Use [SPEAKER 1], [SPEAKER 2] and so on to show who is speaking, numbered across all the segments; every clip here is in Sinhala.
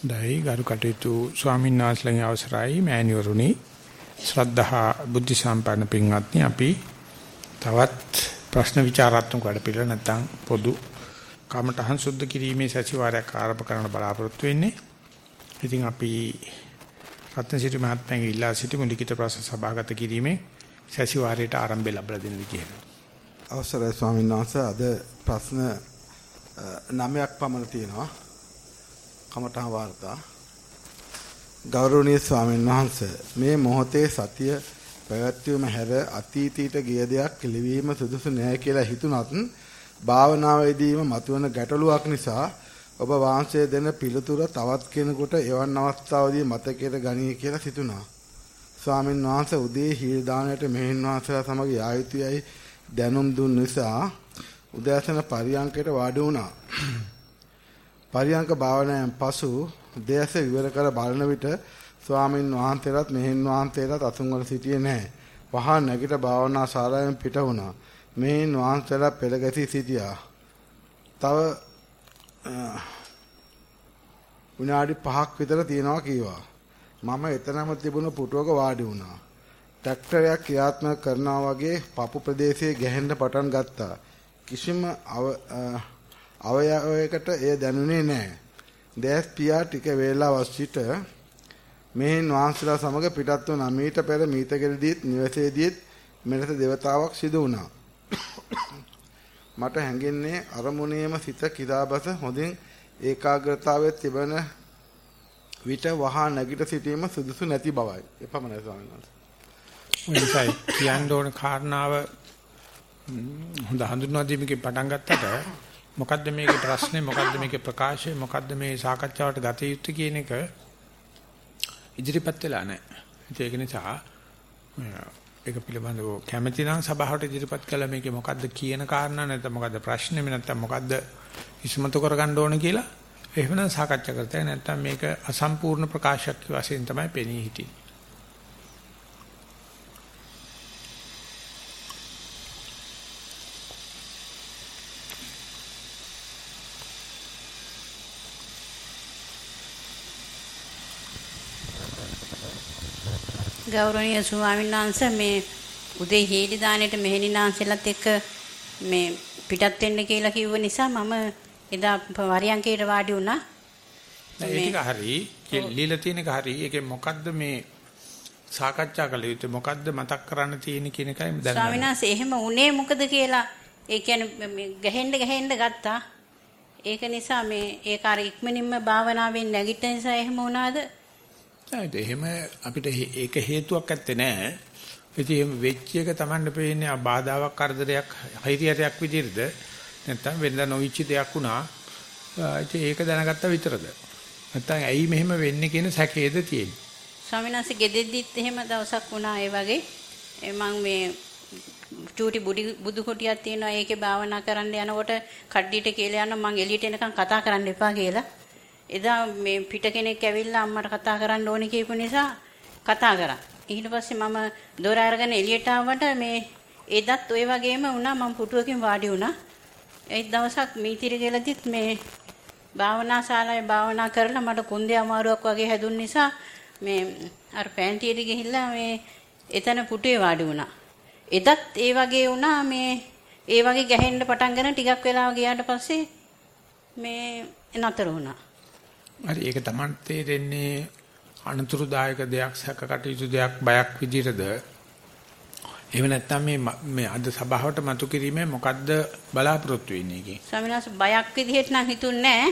[SPEAKER 1] දෛ ගරු කටයුතු ස්වාමීන් වහන්සේලාගේ අවසරයි මෑණිවරුනි ශ්‍රද්ධහා බුද්ධ සම්පන්න පින්වත්නි අපි තවත් ප්‍රශ්න විචාරාත්මක වැඩ පිළිවෙල නැත්නම් පොදු කමඨහන් සුද්ධ කිරීමේ සතිವಾರයක් ආරම්භ කරන්න බලාපොරොත්තු වෙන්නේ. ඉතින් අපි රත්නසිරි මහත්මයාගේ ඉල්ලා සිටි මුලිකිත ප්‍රශ්න සභාගත කිරීමේ සතිವಾರයට ආරම්භය ලැබලා දෙන්න විදියට.
[SPEAKER 2] අවසරයි ස්වාමීන් වහන්සේ අද ප්‍රශ්න 9ක් පමණ තියෙනවා. කමඨා වාර්තා ගෞරවනීය ස්වාමීන් වහන්සේ මේ මොහොතේ සතිය පැවැත්වීම හැර අතීතීට ගිය දෙයක් පිළිවීම සුදුසු නෑ කියලා හිතුණත් භාවනාවේදීම මතුවන ගැටලුවක් නිසා ඔබ වහන්සේ දෙන පිළිතුර තවත් කෙනෙකුට එවන් අවස්ථාවදී මතකයට ගනී කියලා සිතුණා. ස්වාමීන් වහන්සේ උදේ හීල් දාණයට මෙහෙන් වහන්සේලා සමග යා යුතුයයි දැනුම් දුන් නිසා උදෑසන පරියන්කයට වාඩි වුණා. පරියංක භාවනාවෙන් පසු දේශ විවර කර බලන විට ස්වාමින් වහන්සේලාත් මෙහෙන් වහන්සේලාත් අසුන්වල සිටියේ නැහැ. වහා නැගිට භාවනා ශාලාවෙන් පිට වුණා. මෙහෙන් වහන්සේලා පෙළ ගැසී සිටියා. තව විනාඩි 5ක් විතර තියනවා කීවා. මම එතනම තිබුණ පුටුවක වාඩි වුණා. ට්‍රැක්ටරයක් ක්‍රියාත්මක කරනවා වගේ පපු ප්‍රදේශයේ ගැහෙන්න පටන් ගත්තා. කිසිම අවයවයකට එය දැනුනේ නැහැ. දැස් පියා ටික වේලාවක් සිට මෙහෙන් වහන්සලා සමග පිටත් වුණා. මීට පෙර මීතගෙරදීත් නිවසේදීත් මෙලෙස దేవතාවක් සිදු වුණා. මට හැඟෙන්නේ අරමුණේම සිත කිදාබස හොඳින් ඒකාග්‍රතාවයේ තිබෙන විට වහා නැගිට සිටීම සුදුසු නැති බවයි. එපමණයි ස්වාමීන් වහන්සේ.
[SPEAKER 1] මොනිසයි කියන්න ඕන කාරණාව හොඳ හඳුන්වා දීමකින් පටන් ගත්තට මොකද්ද මේකේ ප්‍රශ්නේ මොකද්ද මේකේ ප්‍රකාශය මොකද්ද මේ සාකච්ඡාවට ගත යුත්තේ කියන එක ඉදිරිපත් වෙලා නැහැ. ඒක නිසා ඒක පිළිබඳව කැමැති නම් සභාවට ඉදිරිපත් කළා මේකේ මොකද්ද කියන කාරණා නැත්නම් මොකද්ද ප්‍රශ්නේ නැත්නම් මොකද්ද ඉස්මතු කරගන්න ඕන කියලා එහෙමනම් සාකච්ඡා කරතේ නැත්නම් මේක අසම්පූර්ණ ප්‍රකාශයක් වශයෙන් තමයි පෙනී හිටින්නේ.
[SPEAKER 3] ගෞරවනීය ස්වාමීන් වහන්සේ මේ උදේ හේලි දාණයට මෙහෙණිනාන්සෙලත් එක්ක මේ පිටත් වෙන්න කියලා කිව්ව නිසා මම එදා වරියන්කේට වාඩි වුණා.
[SPEAKER 1] ඒක හරි. ලීලා තියෙන එක හරි. ඒකේ මොකද්ද මේ සාකච්ඡා කළ යුත්තේ මොකද්ද මතක් කරන්න තියෙන කියන එකයි දැනගන්න.
[SPEAKER 3] ස්වාමීන් වහන්සේ එහෙම උනේ මොකද කියලා ඒ කියන්නේ ගහෙන්න ගහෙන්න ගත්තා. ඒක නිසා මේ ඒක අර ඉක්මනින්ම භාවනාවෙන් නැගිට නිසා එහෙම වුණාද?
[SPEAKER 1] නේද එහෙම අපිට ඒක හේතුවක් ඇත්තේ නැහැ. ඉතින් එහෙම වෙච්ච එක Tamanne පේන්නේ බාධාවක් කරදරයක් හයිතියටයක් විදිහටද නැත්නම් වෙනදා නොවිච්ච දෙයක් වුණා. ඉතින් ඒක දැනගත්ත විතරද? නැත්නම් ඇයි මෙහෙම වෙන්නේ කියන සැකේද තියෙන්නේ.
[SPEAKER 3] ස්වාමීන් වහන්සේ ගෙදෙද්දිත් එහෙම දවසක් වුණා ඒ වගේ. මම මේ චූටි බුදු කොටියක් තියෙනවා ඒකේ භාවනා කරන්න යනකොට කඩ්ඩියට කියලා යනවා මම එළියට එනකන් කතා කරන්න එපා කියලා. එදා මේ පිට කෙනෙක් ඇවිල්ලා අම්මට කතා කරන්න ඕනේ කියපු නිසා කතා කරා. ඊට පස්සේ මම දොර අරගෙන එළියට ආවට මේ එදත් ওই වගේම වුණා මම පුටුවකින් වාඩි වුණා. ඒ දවසක් මීතිරි ගෙලදිත් මේ භාවනා ශාලාවේ භාවනා කරලා මට කුන්දේ අමාරුවක් වගේ හැදුන නිසා මේ අර පෑන්ටියට ගිහිල්ලා මේ එතන පුටුවේ වාඩි වුණා. එදත් ඒ වගේ වුණා මේ ඒ වගේ ගැහෙන්න පටන් ගන්න ටිකක් වෙලාව ගියාට පස්සේ මේ නතර වුණා.
[SPEAKER 1] හරි ඒක Taman තේරෙන්නේ අනතුරුදායක දෙයක් සැකකටයුතු දෙයක් බයක් විදිහටද? එහෙම නැත්නම් මේ මේ අද සභාවට මතු කිරීමේ මොකද්ද බලාපොරොත්තු වෙන්නේ එකේ
[SPEAKER 3] ස්වාමීන් වහන්සේ බයක් විදිහට නම් හිතුන්නේ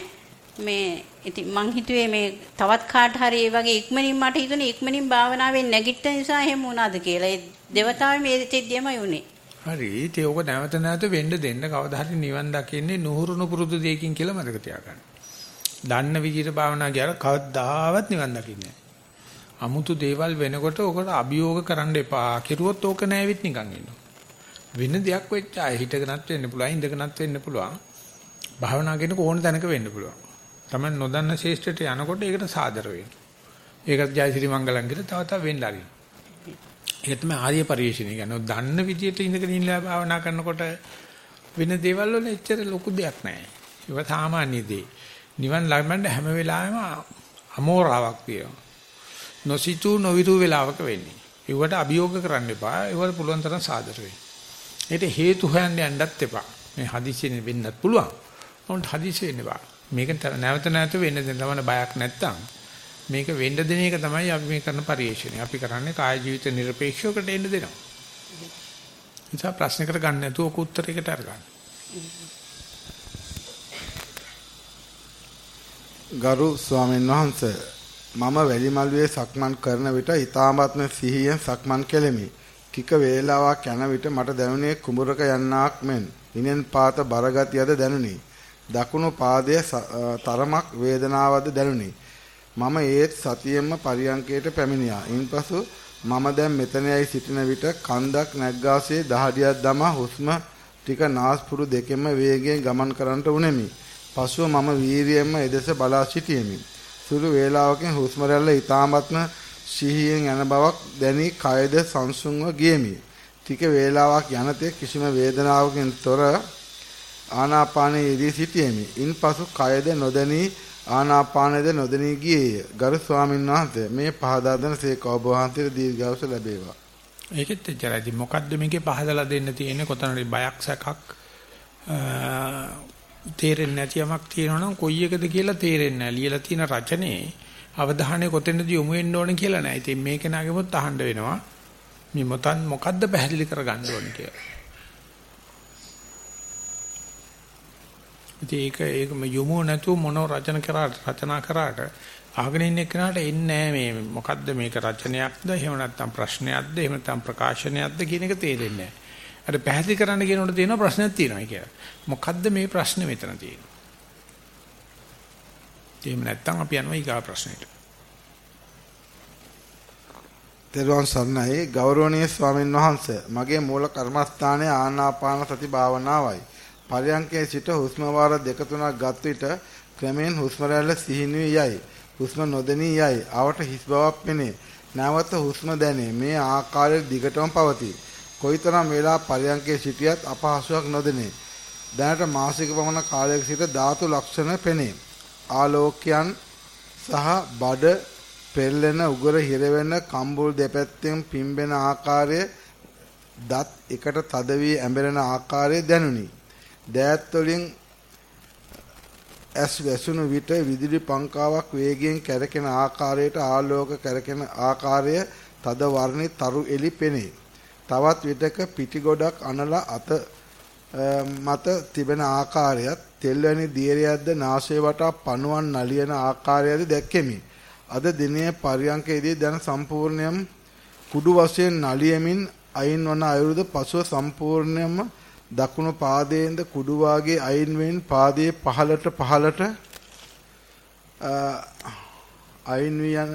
[SPEAKER 3] මේ ඉතින් මං හිතුවේ මේ තවත් කාට හරි ඒ වගේ ඉක්මනින් මට හිතුනේ ඉක්මනින් භාවනාවෙන් නැගිට නිසා එහෙම වුණාද කියලා. ඒ దేవතාවය මේ දෙච්චෙද්දිමයි උනේ
[SPEAKER 1] හරි ඒක ඕක නැවත නැවත වෙන්න දෙන්න. කවදා හරි නිවන් දකින්නේ නුහුරුණු පුරුදු දෙයකින් කියලා මතක තියාගන්න දන්න විදිහට භාවනා කරලා කවදාවත් නිවන් දකින්නේ නැහැ. 아무තු දේවල් වෙනකොට ඔකට අභියෝග කරන්න එපා. කෙරුවොත් ඕක නෑවිත් නිකන් ඉන්නවා. වෙන දෙයක් වෙච්ච අය හිටගෙනත් වෙන්න පුළුවන්, ඉඳගෙනත් වෙන්න පුළුවන්. භාවනා කරනකොට ඕන තැනක වෙන්න පුළුවන්. Taman නොදන්න ශේෂ්ඨයට යනකොට ඒකට සාදර වෙන්න. ඒකට ජයසිරි මංගලම් කියලා තව තව වෙන්න ආරින්න. ඒක තමයි ආර්ය පරිශ්‍රණය කියන්නේ. දන්න විදියට ඉඳගෙන ඉන්නලා භාවනා කරනකොට වෙන දේවල් වල එච්චර ලොකු දෙයක් නැහැ. ඒක සාමාන්‍ය දෙයක්. නිවන් ළඟන්න හැම වෙලාවෙම අමෝරාවක් තියෙනවා. නොසිතූ නොවිරු වෙලාවක වෙන්නේ. ඒවට අභියෝග කරන්න එපා. ඒවට පුළුවන් තරම් සාදර වෙන්න. ඒකට හේතු හොයන්න යන්නත් එපා. මේ හදිසියෙන් වෙන්නත් පුළුවන්. මොකද හදිසිය වෙන්න බෑ. මේක නැවත නැවත වෙන්න දෙන්න තමන බයක් නැත්තම් මේක වෙන්න දෙන එක තමයි අපි මේ කරන පරිශ්‍රණය. අපි කරන්නේ කාය ජීවිත নিরপেক্ষයකට එන්න දෙනවා. නිසා ප්‍රශ්න කර ගන්න නැතුව ඔක උත්තරයකට අරගන්න.
[SPEAKER 2] ගරු ස්වාමීන් වහන්සේ මම වැලිමල්ුවේ සක්මන් කරන විට ඊ타මාත්ම සිහියෙන් සක්මන් කෙලෙමි. ටික වේලාවක් යන විට මට දැනුනේ කුඹරක යන්නාක් මෙන් ඉනෙන් පාත බරගතියද දැනුනි. දකුණු පාදයේ තරමක් වේදනාවද දැනුනි. මම ඒත් සතියෙන්ම පරියංකයට පැමිණියා. ඉන්පසු මම දැන් මෙතනයි සිටින විට කන්දක් නැග්ගාසේ දහඩියක් දමා හුස්ම ටික නාස්පුරු දෙකෙන්ම වේගයෙන් ගමන් කරන්නට උනේමි. පසුව මම වීරියෙන්ම එදෙස බලා සිටියෙමි. සුළු වේලාවකින් හුස්ම රැල්ල ඊ타මත්ම සිහියෙන් යන බවක් දැනි කයද සංසුන්ව ගියමි. ටික වේලාවක් යනතේ කිසිම වේදනාවකින් තොර ආනාපානයේ යෙදී සිටියෙමි. ඉන්පසු කයද නොදැනී ආනාපානයද නොදැනී ගියේය. ගරු ස්වාමීන් වහන්සේ මේ පහදා දෙන සේක ඔබ වහන්සේට දීර්ඝායුෂ ලැබේවා.
[SPEAKER 1] ඒකෙත් එච්චරයි. මොකද්ද මේකේ පහදලා දෙන්න තියෙන්නේ කොතනරි බයක් සැකක් තේරෙන්නේ නැති යමක් තියෙනවනම් කොයි එකද කියලා තේරෙන්නේ නැහැ. ලියලා තියෙන රචනයේ අවධානය කොතැනද යොමු වෙන්න ඕනේ කියලා නෑ. ඉතින් මේක නාගෙමුත් අහන්න වෙනවා. මේ මොතන් මොකද්ද පැහැදිලි කරගන්න ඕනේ කියලා. ඉතින් ඒක ඒක යොමු නැතුව මොන රචන කරාට රචනා කරාට අහගෙන ඉන්න කෙනාට එන්නේ මේ මොකද්ද මේක රචනයක්ද එහෙම නැත්නම් ප්‍රශ්නයක්ද එහෙම නැත්නම් ප්‍රකාශනයක්ද කියන එක තේරෙන්නේ නැහැ. අර පැහැදිලි කරන්න කියනකොට තියෙන ප්‍රශ්නයක් තියෙනවා කියලා. මොකද්ද මේ ප්‍රශ්නේ මෙතන තියෙන්නේ? එහෙම නැත්නම් අපි යනවා ඊගා ප්‍රශ්නෙට.
[SPEAKER 2] තෙරුවන් සරණයි ගෞරවනීය ස්වාමින් වහන්සේ මගේ මූල කර්මස්ථානයේ ආනාපාන සති භාවනාවයි. පරයන්කේ සිට හුස්ම වාර දෙක තුනක් ගත් විට ක්‍රමෙන් හුස්ම රැල්ල සිහිනුවේ යයි. හුස්ම නොදෙනී යයි. ආවට හිස් බවක් පෙනේ. නැවත හුස්ම දැනේ. මේ ආකාරයට දිගටම පවතී. කොයිතරම් වේලා පරයන්කේ සිටියත් අපහසුයක් නොදෙනේ. දැනට මාසික පමණ කාලයක සිට ධාතු ලක්ෂණ පෙනේ. ආලෝකයන් සහ බඩ පෙරලෙන උගර හිරවෙන කම්බුල් දෙපැත්තෙන් පිම්බෙන ආකාරය දත් එකට තද වී ඇඹරෙන ආකාරය දැනුනි. දෑත් වලින් ඇස් වැසුණු විට විදුලි පංකාවක් වේගයෙන් කැරකෙන ආකාරයට ආලෝක කැරකෙන ආකාරය තද වර්ණේ තරු එලි පෙනේ. තවත් විටක පිටි ගොඩක් අනලා අත මත තිබෙන ආකාරයත් තෙල් වැනි දියරයක්ද නාසය වටා පණුවන් නලියන ආකාරයද දැක්කෙමි. අද දිනේ පරියංකයේදී දැන සම්පූර්ණයම් කුඩු වශයෙන් නලියමින් අයින් වන අයුරුද පසුව සම්පූර්ණයම දකුණු පාදයෙන්ද කුඩු වාගේ අයින් වෙමින් පාදයේ පහළට පහළට අයින් වී යන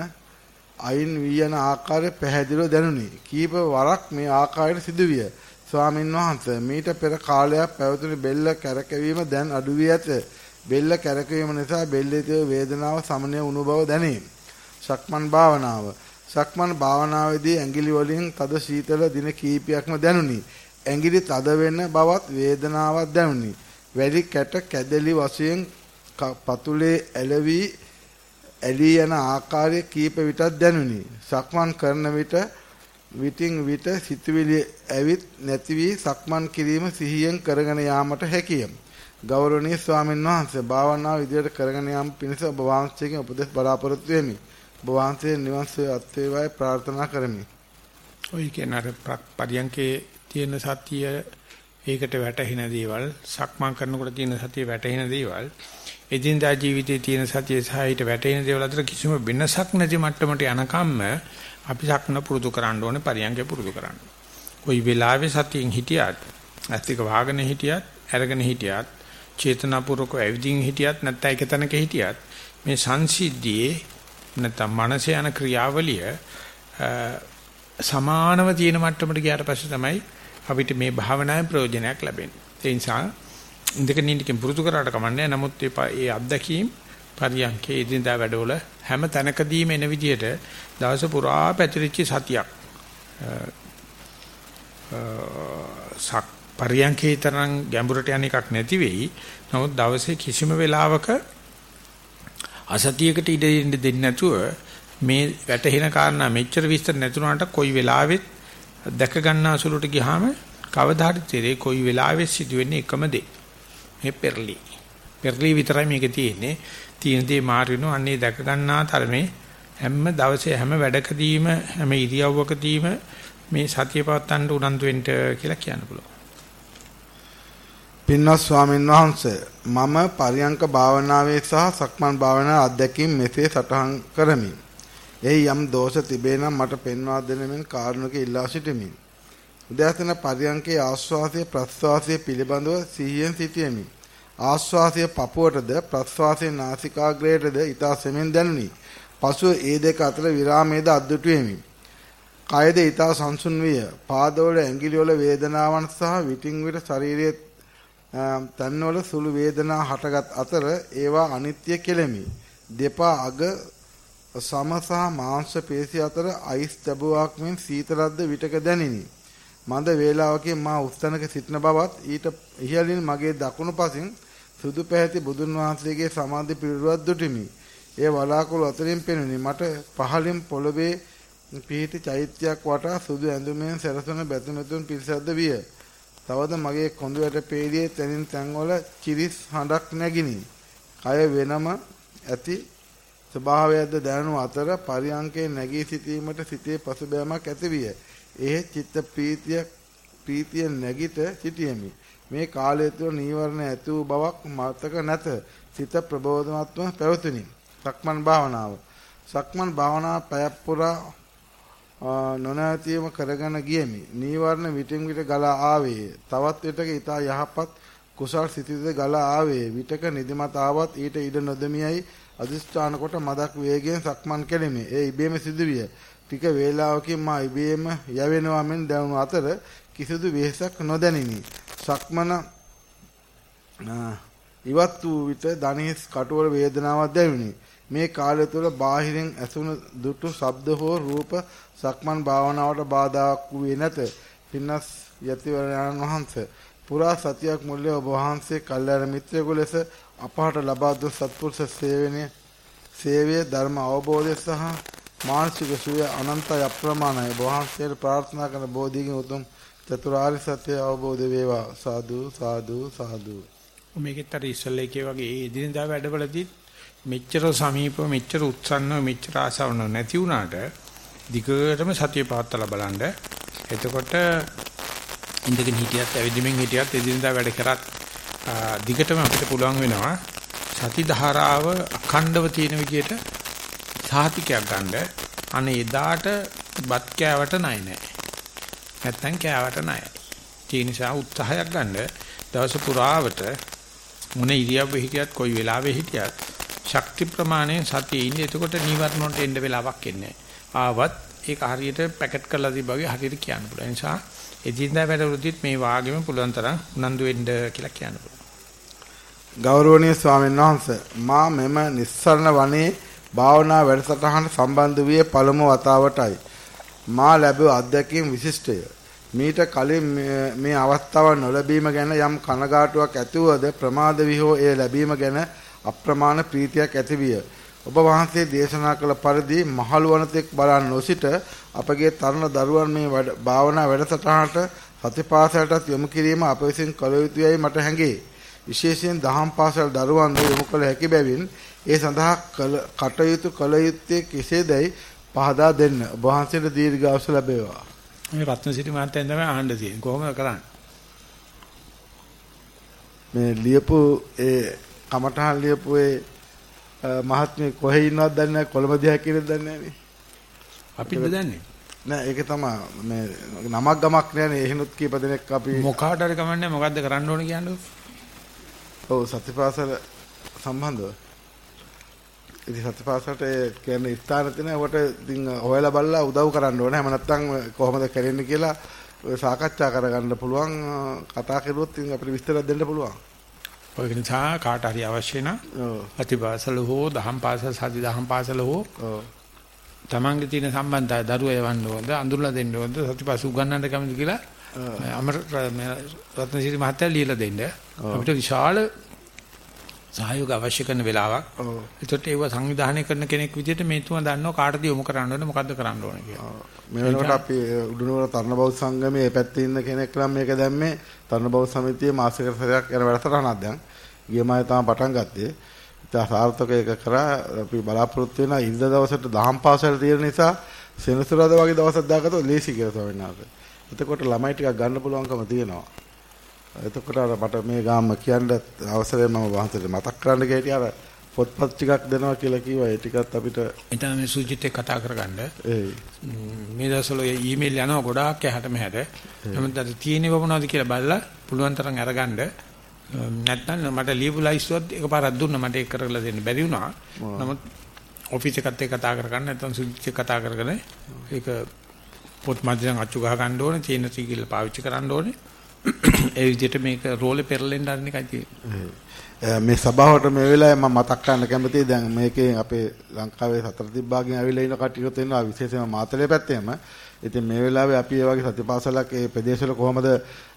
[SPEAKER 2] අයින් වී යන ආකාරය පැහැදිලිව දැනුනි. කීප වරක් මේ ආකාරයට සිදුවිය. ස්වාමින් වහන්සේ මීට පෙර කාලයක් පැවතුණු බෙල්ල කැරකවීම දැන් අඩු වී ඇත. බෙල්ල කැරකවීම නිසා බෙල්ලේ තියෙන වේදනාව සමනය වුණු බව දැනේ. සක්මන් භාවනාව. සක්මන් භාවනාවේදී ඇඟිලි වලින් තද සීතල දින කීපයක්ම දැනුනි. ඇඟිලි තද වෙන බවත් වේදනාවක් දැනුනි. වැඩි කැට කැදලි වශයෙන් පතුලේ ඇලවි ඇලී යන ආකාරය කීප විටක් දැනුනි. සක්මන් කරන විට විටින් විට සිතුවිලි ඇවිත් නැති වී සක්මන් කිරීම සිහියෙන් කරගෙන යාමට හැකිය. ගෞරවනීය ස්වාමීන් වහන්සේ භාවනාව විදියට කරගෙන යාම පිණිස ඔබ වහන්සේගෙන් උපදෙස් බලාපොරොත්තු වෙමි. ඔබ වහන්සේ නිවන් සුව අත්වේවායි ප්‍රාර්ථනා කරමි.
[SPEAKER 1] ඔය කියන අර පරියන්කේ තියෙන සතිය ඒකට වැටහෙන දේවල් සක්මන් කරනකොට තියෙන සතිය වැටහෙන දේවල් එදිනදා ජීවිතයේ තියෙන සතිය සහ ඊට වැටෙන දේවල් අතර කිසිම වෙනසක් නැති මට්ටමට යනකම්ම අපි සක්න පුරුදු කරන්න ඕනේ පරියන්කේ පුරුදු කරන්න. කොයි වෙලාවෙ සතියෙන් හිටියත් ඇස්තික වාගෙන හිටියත් අරගෙන හිටියත් චේතනාපූර්වක ඇවිදින් හිටියත් නැත්නම් එක තැනක හිටියත් මේ සංසිද්ධියේ නැත්නම් මනස යන ක්‍රියාවලිය සමානව තියෙන මට්ටමට ගියාට පස්සේ තමයි අපිට මේ භාවනාවේ ප්‍රයෝජනයක් ලැබෙන්නේ. ඒ නිසා ඉන්දක නින්දකින් පුරුදු කරාට කමන්නේ නමුත් ඒ අත්දැකීම් පරියන්කේ ඉදින්දා වැඩවල හැම තැනකදීම එන විදියට දවස පුරා පැතිරිච්ච සතියක් සක් පරියන්කේ තරම් ගැඹුරට යන එකක් නැති වෙයි. නමුත් දවසේ කිසිම වෙලාවක අසතියකට ඉඩ දෙන්නේ නැතුව මේ වැටහෙන කාරණා මෙච්චර විස්තර නැතුණාට කොයි වෙලාවෙත් දැක ගන්න අසුලට ගියාම කවදා හරි තේරෙයි කොයි වෙලාවෙත් සිදුවෙන්නේ එකම දේ. මේ පෙරලි. පෙරලි විතරයි මේකේ තියෙන්නේ. තියෙන දේ මාරිනු අන්නේ දැක ගන්නා තරමේ හැම දවසේ හැම වැඩකදීම හැම ඉරියව්වකදීම මේ සතිය පවත්තන්න උනන්දු වෙන්න කියලා කියන්න පුළුවන්.
[SPEAKER 2] පින්වත් ස්වාමීන් වහන්සේ මම පරියංක භාවනාවේ සහ සක්මන් භාවනාවේ අත්දැකීම් මෙසේ සටහන් කරමි. එහි යම් දෝෂ තිබේ නම් මට පෙන්වා දෙනමින් කාරුණික ඉල්ලා සිටිමි. උදෑසන පරියංකේ ආශ්වාසය ප්‍රශ්වාසය පිළිබඳව සිහියෙන් සිටියෙමි. ආශ්වාසය පපුවටද ප්‍රශ්වාසය නාසිකාග්‍රයටද ඊතා සෙමින් දැනුනි. පසුව ඒ දෙක අතර විරාමයේද අද්දුටුවෙමි. කයද ඊතා සංසුන් විය. පාදවල ඇඟිලි වල වේදනාවන් සහ විටින් විට ශරීරයේ තන්වල සුළු වේදනා හටගත් අතර ඒවා අනිත්‍ය කෙලෙමි. දෙපා අග සම සහ මාංශ පේශි අතර අයිස් තැබුවක් මෙන් සීතලක්ද විටක දැනිනි. මන්ද වේලාවකින් මා උස්තනක සිටින බවත් ඊට ඉහළින් මගේ දකුණු පසින් සුදු පැහැති බුදුන් වහන්සේගේ සමාධි පිළිරුවක් දුටිමි. ඒ වලාකුළු අතරින් පෙනුනි මට පහළින් පොළවේ පිහිටි චෛත්‍යයක් වටා සුදු ඇඳුමෙන් සැරසෙන බැතිමතුන් පිරිසක්ද විය. තවද මගේ කොඳු යට පේළියේ තනින් තැන්වල කිරිස් හඬක් නැගිනි. කය වෙනම ඇති ස්වභාවයක්ද දැනුණු අතර පරියංකේ නැගී සිටීමට සිතේ පසුබෑමක් ඇතිවිය. ඒ චිත්ත ප්‍රීතිය ප්‍රීතිය නැගිට සිටියෙමි. මේ කාලය තුළ නීවරණ ඇති වූ බවක් මතක නැත. සිත ප්‍රබෝධමත්ව පැවතුනි. සක්මන් භාවනාව. සක්මන් භාවනාව පැයක් පුරා නොනැවතීම කරගෙන ගියමි. නීවරණ විටින් විට ගලා ආවේ. තවත් විටක ඊට යහපත් කුසල් සිතිද ගලා ආවේ. විටක නිදිමත ආවත් ඊට ඉඩ නොදෙමියයි අදිස්ථාන කොට මදක් වේගයෙන් සක්මන් කෙලිමි. ඒ ඉබේම සිදුවිය. ටික වේලාවකින් මා ඉබේම යවෙනවා මෙන් දැනුණු අතර කිසිදු වෙහසක් නොදැනිනි. සක්මන ඉවත් වූ විට දණහිස් කටුවල වේදනාවක් දැනුනි. මේ කාලය තුළ බාහිරින් ඇසුණු දුටු ශබ්ද හෝ රූප සක්මන් භාවනාවට බාධාක් වූයේ නැත. පින්නස් යතිවරයන් වහන්සේ පුරා සතියක් මුල්ලේ ඔබ වහන්සේ කල්යාණ මිත්‍රයෙකු ලෙස අපහට ලබා දුන් සත්පුරුෂ සේවනයේ සේවය ධර්ම අවබෝධය සහ මානසික සුවය අනන්තය අප්‍රමාණයි. වහන්සේට ප්‍රාර්ථනා කරන බෝධිගින් උතුම් චතුරාර්ය සත්‍ය අවබෝධ වේවා. සාදු සාදු සාදු.
[SPEAKER 1] මේකෙත් අර ඉස්සල්ලේකේ වගේ ඒ එදිනදා වැඩවලදී මෙච්චර සමීපව මෙච්චර උත්සන්නව මෙච්චර ආසවන නැති වුණාට දිගටම සතිය පවත්තලා බලන්න. එතකොට ඉඳගෙන හිටියත් ඇවිදින්මින් හිටියත් එදිනදා වැඩ කරත් දිගටම අපිට පුළුවන් වෙනවා සති ධාරාව අඛණ්ඩව තියෙන විදිහට සාහිතිකයක් ගන්න. අනේ එදාට බත් කෑවට ණය නැහැ. නැත්තම් කෑවට ණයයි. ඒ නිසා උත්සාහයක් ගන්න දවස පුරාවට මොන ඉරියව්වෙ හිටියත් කොයි වෙලාවෙ හිටියත් ශක්ති ප්‍රමාණයෙන් සතියේ ඉන්නේ. එතකොට නීවරණ වලට එන්න වෙලාවක් එන්නේ ආවත් ඒක හරියට පැකට් කරලා තිබ්බගේ හරියට කියන්න පුළුවන්. ඒ නිසා එදින්දා වැඩවලුදිත් මේ වාගෙම පුළුවන් තරම් උනන්දු වෙන්න කියලා කියන්න පුළුවන්.
[SPEAKER 2] ගෞරවනීය ස්වාමීන් වහන්සේ මා මෙම නිස්සරණ වනයේ භාවනා වැඩසටහන සම්බන්ධ වූයේ පළමු වතාවටයි. මා ලැබූ අත්දැකීම් විශිෂ්ටය. මීට කලින් මේ අවස්ථාව නොලැබීම ගැන යම් කනගාටුවක් ඇතිවද ප්‍රමාද විහෝ එය ලැබීම ගැන අප්‍රමාණ ප්‍රීතියක් ඇතිවිය. ඔබ වහන්සේ දේශනා කළ පරිදි මහලු වනතෙක් බලන් නොසිට අපගේ තරුණ දරුවන් මේ භාවනා වැඩසටහනට සතිපාසලටත් යොමු කිරීම අප විසින් කළ යුතුයයි මට හැඟේ. විශේෂයෙන් දහම් පාසල් දරුවන් යොමු කළ හැකි බැවින් ඒ සඳහා කටයුතු කළ යුත්තේ කෙසේදයි පහදා දෙන්න. ඔබ වහන්සේට දීර්ඝායුෂ ලැබේවා.
[SPEAKER 1] මේ රත්නසිරි මහත්තයන් තමයි ආහන්න තියෙන්නේ. කොහොමද කරන්නේ?
[SPEAKER 2] මේ ලියපු ඒ කමඨහන් ලියපු ඒ මහත්මේ කොහේ ඉන්නවද දන්නේ නැහැ කොළඹ දිහා කියලා දන්නේ නැහැ
[SPEAKER 1] අපිත් දන්නේ
[SPEAKER 2] නෑ ඒක තමයි මේ නමක් ගමක් නෑනේ එහෙනුත් කීප දෙනෙක් අපි
[SPEAKER 1] මොකාට හරි කමන්නේ මොකද්ද කරන්න ඕනේ කියන්නේ
[SPEAKER 2] ඔව් සත්‍යපාසල සම්බන්ධව ඉතින් සත්‍යපාසලට කියන්නේ ස්ථාන තියෙන ඒකට ඉතින් හොයලා බලලා උදව් කරන්න ඕනේ. හැම නැත්තම් කොහොමද කරන්නේ කියලා සාකච්ඡා කරගන්න පුළුවන් කතා කරුවොත් ඉතින් අපිට විස්තර දෙන්න පුළුවන්.
[SPEAKER 1] ඔය නිසා කාට හරි අවශ්‍ය නම් අතිපාසල හෝ දහම් පාසල සති දහම් පාසල හෝ තමන්ගේ තියෙන සම්බන්ධය දරුවා යවන්න ඕනද අඳුරලා දෙන්න ඕනද සතිපාස උගන්නන්න කැමති කියලා අමර රත්නසිරි මහත්තයා ලියලා දෙන්න. අපිට විශාල සහයෝග අවශ්‍ය කරන වෙලාවක්.
[SPEAKER 2] ඔව්.
[SPEAKER 1] ඒකට ඒව සංවිධානය කරන කෙනෙක් විදිහට මේ තුම දන්නවා කාටද යොමු කරන්න ඕනේ මොකද්ද කරන්න ඕනේ කියලා.
[SPEAKER 2] මේ වෙනකොට අපි උඩුනුවර තරුණ බෞද්ධ සංගමයේ පැත්තේ ඉන්න කෙනෙක් නම් මේක දැම්මේ තරුණ බෞද්ධ සමිතියේ මාසික සැරයක් යන වැඩසටහනක් දැන්. ගිය මාසේ තමයි පටන් ගත්තේ. ඉතින් සාර්ථක එක කරා අපි බලාපොරොත්තු වෙන ඉරිදා දවසට දහම් පාසල් තියෙන නිසා සෙනසුරාදා වගේ දවසක් දාගත්තොත් ලේසි කියලා ස්වාමීන් වහන්සේ. එතකොට ළමයි ටිකක් ගන්න පුළුවන්කම තියෙනවා. එතකොට අර මට මේ ගාම කියන්න අවසරය මම වහන්සේට මතක් කරන්න ගිහින් අර පොත්පත් ටිකක් දෙනවා කියලා කිව්වා. ඒ ටිකත් අපිට
[SPEAKER 1] එතන මේ සුජිත් එක්ක කතා කරගන්න.
[SPEAKER 2] ඒ
[SPEAKER 1] ම්, දවස්වල ඊමේල් යනවා ගොඩාක් එහාට මෙහාට. නමුත් අද තියෙනව මොනවද කියලා බලලා පුළුවන් තරම් අරගන්න. නැත්නම් මට ලියපු ලයිස්ට්ුවත් එකපාරක් දුන්නා මට ඒක කරලා දෙන්න බැරි වුණා. නමුත් ඔෆිස් එකත් එක්ක කතා කරගන්න නැත්නම් සුජිත් එක්ක කතා කරගෙන ඒක පොත් මැදෙන් අච්චු ගහ ගන්න ඕනේ. තියෙන ටික පාවිච්චි කරන්න ඕනේ. ඒ විදිහට මේක රෝලේ පෙරලෙන්න අරන එකයි තියෙන්නේ.
[SPEAKER 2] ඒ, මේ සභාවට මේ වෙලාවේ මම මතක් කරන්න කැමතියි දැන් මේකේ අපේ ලංකාවේ සතර තිබ්බාගෙන් ඇවිල්ලා ඉන්න කට්ටියත් ඉන්නවා විශේෂයෙන්ම මාතලේ පැත්තේම. ඉතින් මේ වෙලාවේ අපි ඒ වගේ සතිපාසලක් ඒ ප්‍රදේශවල කොහොමද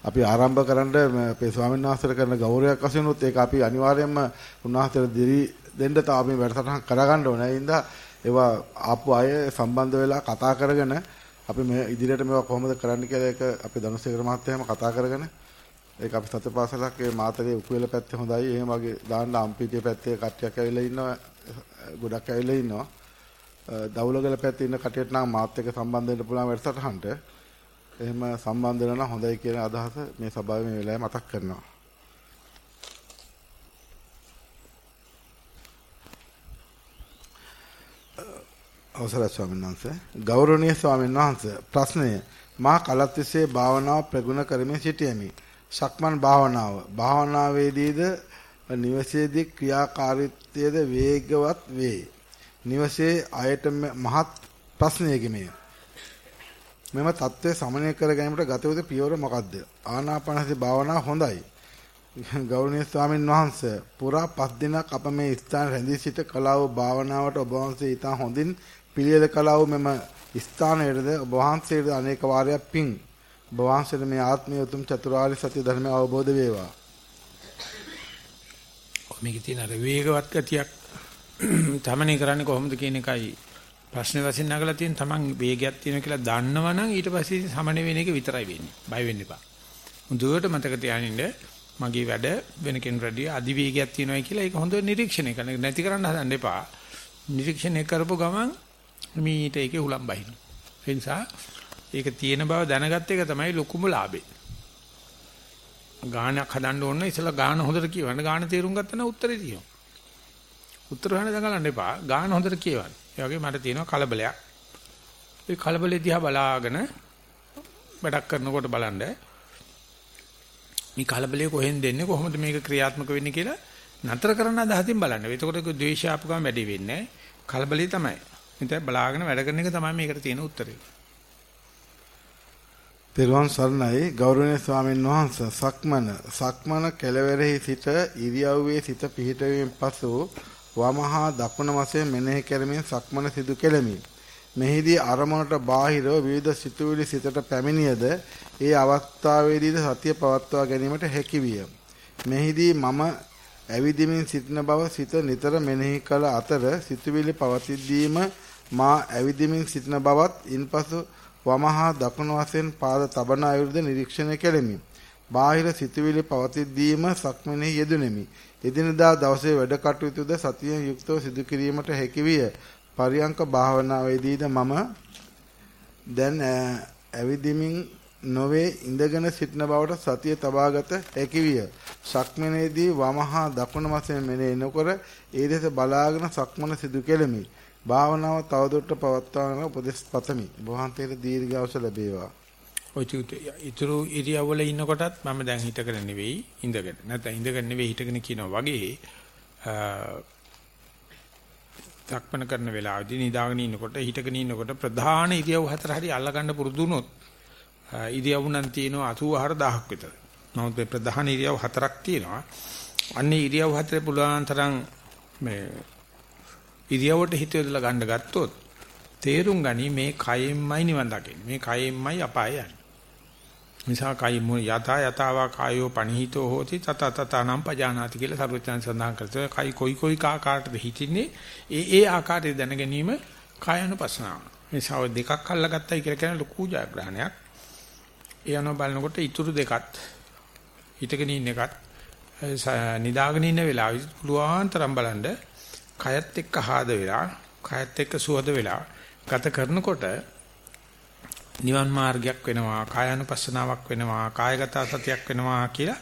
[SPEAKER 2] අපි ආරම්භ කරන්න මේ අපේ ස්වාමීන් වහන්සේට කරන ගෞරවයක් වශයෙන් උත් ඒක අපි අනිවාර්යයෙන්ම උන්වහන්සේට දිරි දෙන්න තා අපි වැඩසටහන් කරගන්න ඕනේ. ඒ හින්දා ඒවා ආපු අය සම්බන්ධ වෙලා කතා කරගෙන අපි මේ ඉදිරියට මේවා කොහොමද කරන්න කියලා ඒක අපි ධනුසේකර මහත්තයාම කතා කරගෙන ඒක අපි සතපාසලක් ඒ මාතරේ උකුල පැත්තේ හොඳයි. එහෙම වගේ දාන්න අම්පිටිය පැත්තේ කට්ටියක් ඇවිල්ලා ඉන්නවා. ගොඩක් ඇවිල්ලා ඉන්නවා. දවුලගල පැත්තේ ඉන්න කට්ටියට නම් මාත් එක්ක සම්බන්ධ වෙන්න පුළුවන් වැඩසටහනට. එහෙම සම්බන්ධ වෙනවා නම් හොඳයි කියන අදහස මේ සභාවේ මේ වෙලාවේ මතක් කරනවා. අවසරයි ස්වාමීන් වහන්සේ. ගෞරවනීය ස්වාමීන් වහන්සේ ප්‍රශ්නය. මා කලත් විසේ භාවනාව ප්‍රගුණ කරමින් සිටියෙමි. සක්මන් භාවනාව. භාවනාවේදීද නිවසේදී ක්‍රියාකාරීත්වයේද වේගවත් වේ. නිවසේ අයට මෙ- මහත් ප්‍රශ්නයකි මෙය. මෙම தත්ත්වය සමනය කර ගැනීමට ගත යුතු පියවර මොකක්ද ආනාපානසති භාවනාව හොඳයි. ගෞරවනීය ස්වාමීන් වහන්සේ පුරා පස් දිනක් අප මේ ස්ථාන රැඳී සිට කලාව භාවනාවට ඔබ වහන්සේ ඉතා හොඳින් පිළියෙල කලාව මෙම ස්ථානයේද ඔබ වහන්සේට අනේක වාරයක් පිං ඔබ වහන්සේට මේ ආත්මීය උතුම් චතුරාර්ය සත්‍ය ධර්මය අවබෝධ වේවා
[SPEAKER 1] මේකේ තියෙන අර වේගවත් ගතියක් තමනේ කරන්නේ කොහොමද කියන එකයි ප්‍රශ්නේ වශයෙන් නගලා තියෙන තමන් වේගයක් තියෙනවා කියලා දන්නවනම් ඊට පස්සේ සමන වෙන එක විතරයි වෙන්නේ. බය වෙන්න එපා. මුදුවට මතක තියානින්න මගේ වැඩ වෙන කෙනෙකුට වැඩිය අධිවේගයක් තියෙනවා කියලා ඒක හොඳ නිරීක්ෂණය කරන්න. නැති කරන්න හදන්න එපා. නිරීක්ෂණය කරපු ගමන් මීට ඒකේ හුලම් බහින්න. ඒ නිසා ඒක තියෙන බව දැනගත්ත එක තමයි ලොකුම ලාභේ. ගානක් හදන්න ඕන ඉතලා ගාන හොඳට කියවන්න ගාන තේරුම් ගත්තා නම් උත්තරේ තියෙනවා. උත්තර හොයන්න දඟලන්න එපා. ගාන හොඳට කියවන්න. ඒ වගේ මට තියෙනවා කලබලයක්. ඒ කලබලෙ දිහා බලාගෙන වැඩක් කරනකොට බලන්න මේ කලබලය කොහෙන් දෙන්නේ කොහොමද මේක ක්‍රියාත්මක වෙන්නේ කියලා නතර කරන අදහසින් බලන්න. එතකොට ඒක ද්වේෂය ආපු ගමන් වැඩි වෙන්නේ නැහැ. කලබලේ තමයි. ඉතින් බලාගෙන වැඩ කරන එක තමයි මේකට තියෙන උත්තරේ.
[SPEAKER 2] තෙරුවන් සරණයි ගෞරවනීය ස්වාමීන් වහන්සේ සක්මන සක්මන කෙළවරෙහි සිට ඉරියව්වේ සිට පිහිටවීමෙන් පසු වමහා දකුණ වශයෙන් මෙනෙහි කරමින් සක්මන සිදු කෙලෙමි. මෙහිදී අරමුණට බාහිරව විවිධ සිතුවිලි සිතට පැමිණියද ඒ අවස්ථාවේදීද සතිය පවත්වා ගැනීමට හැකි විය. මෙහිදී මම ඇවිදිමින් සිටින බව සිත නිතර මෙනෙහි කළ අතර සිතුවිලි පවතිද්දීම මා ඇවිදිමින් සිටින බවත් ඉන්පසු වමහා දකුණු වශයෙන් පාද තබන අයුරුද නිරීක්ෂණය කෙලෙමි. බාහිර සිතුවිලි පවතිද්දීම සක්මනේ යෙදුණෙමි. එදිනදා දවසේ වැඩ කටයුතුද සතියෙන් යුක්තව සිදු කිරීමට හැකි විය. පරියංක භාවනාවේදීද මම දැන් ඈ, ඇවිදිමින් නොවේ ඉඳගෙන සිටින බවට සතිය තබාගත හැකි විය. සක්මනේදී වමහා දකුණ වශයෙන් මෙනෙහි නොකර ඒ දෙස බලාගෙන සක්මන සිදු කෙලෙමි. භාවනාව තවදුරටත් පවත්වාගෙන උපදෙස් පතමි. වහන්සේට දීර්ඝායුෂ ලැබේවා.
[SPEAKER 1] ඔය ඉතුරු ඉරියව්වල ඉන්නකොටත් මම දැන් හිතගෙන නෙවෙයි ඉඳගෙන. නැත්නම් ඉඳගෙන නෙවෙයි හිටගෙන කියනවා වගේ තක්මන කරන වෙලාවදී නිදාගෙන ඉන්නකොට හිටගෙන ඉන්නකොට ප්‍රධාන ඉරියව් හතර හරි අල්ලගන්න පුරුදු වුණොත් ඉරියව් නම් තියෙනවා 84000ක් විතර. නමුත් මේ ප්‍රධාන ඉරියව් හතරක් තියෙනවා. අන්නේ ඉරියව් හතරේ පුළුවන් තරම් මේ ඉරියව්වට හිත යොදලා ගන්න ගත්තොත් තේරුම් ගනි මේ කයෙන්මයි නිවන් දකින්නේ. මේ කයෙන්මයි අපාය යන්නේ. නිසා කයි මො යතා යතාවා කායෝ පනිහිතෝ හෝති තත තතනම් පජානාති කියලා සර්වඥයන් සඳහන් කරනවා. කයි කොයි කොයි ආකාරයටද හිතින්නේ ඒ ඒ ආකාරය දැන ගැනීම කායනුපස්සනාව. නිසා ඔය දෙකක් අල්ලගත්තයි කියලා කියන ලොකු ජයග්‍රහණයක්. ඒ අනුව බලනකොට ඊතුරු දෙකත් හිතගෙන ඉන්න එකත් නිදාගෙන ඉන්න වෙලාවෙ පුළුවන් තරම් බලන්න කයත් එක්ක ආද වෙලා කයත් එක්ක සුවද වෙලා ගත කරනකොට නිවන් මාර්ගයක් වෙනවා කායानुපස්සනාවක් වෙනවා කායගත සතියක් වෙනවා කියලා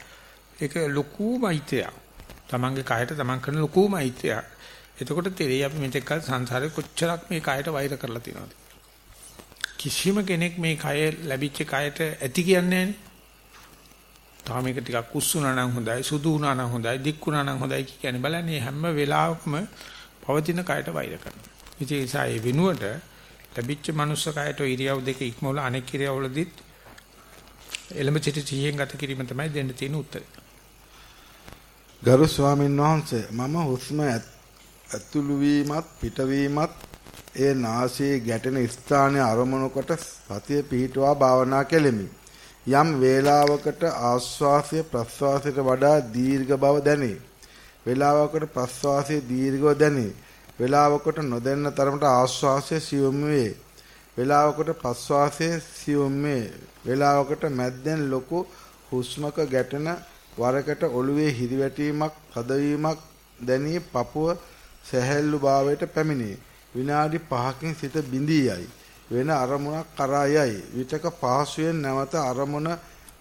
[SPEAKER 1] ඒක ලොකු මෛත්‍රියක්. තමන්ගේ කායට තමන් කරන ලොකු මෛත්‍රියක්. එතකොට තේරෙයි අපි මෙතෙක් කල සංසාරේ කොච්චරක් මේ කායට වෛර කරලා තියෙනවද කිසිම කෙනෙක් මේ කය ලැබිච්ච කයට ඇති කියන්නේ නැහැ. තාම මේක ටිකක් කුස්සුනා නම් හොඳයි, සුදු වුණා නම් හොඳයි, දික් වුණා නම් හොඳයි කියන්නේ බලන්නේ හැම වෙලාවකම පවතින කයට වෛර කරනවා. ඉතින් ඒ නිසා ඒ වෙනුවට ලැබිච්ච මනුස්ස කයට ඉරියව් දෙක ඉක්මවල අනෙක් ඉරියව්වලදීත් එළඹ සිට සිහියෙන් ගත කිරීම තමයි දෙන්න තියෙන උත්තරය.
[SPEAKER 2] ගරු ස්වාමීන් වහන්සේ මම හුස්ම ඇතුළු වීමත් පිටවීමත් ඒ නාසයේ ගැටෙන ස්ථානය අරමුණු කොට සතිය පිහිටුවා භාවනා කෙලෙමි. යම් වේලාවකට ආශ්වාසය ප්‍රශ්වාසයට වඩා දීර්ඝ බව දැනේ. වේලාවකට ප්‍රශ්වාසය දීර්ඝව දැනේ. වේලාවකට නොදැන්න තරමට ආශ්වාසය සියුම් වේ. වේලාවකට ප්‍රශ්වාසය සියුම් වේ. වේලාවකට මැද්දෙන් ලොකු හුස්මක ගැටෙන වරකට ඔළුවේ හිරිවැටීමක්, තදවීමක් දැනී පපුව සැහැල්ලු භාවයට පැමිණේ. විනාඩි 5කින් සිත බිඳී යයි. වෙන අරමුණක් කරා යයි. විතක පහසුවෙන් නැවත අරමුණ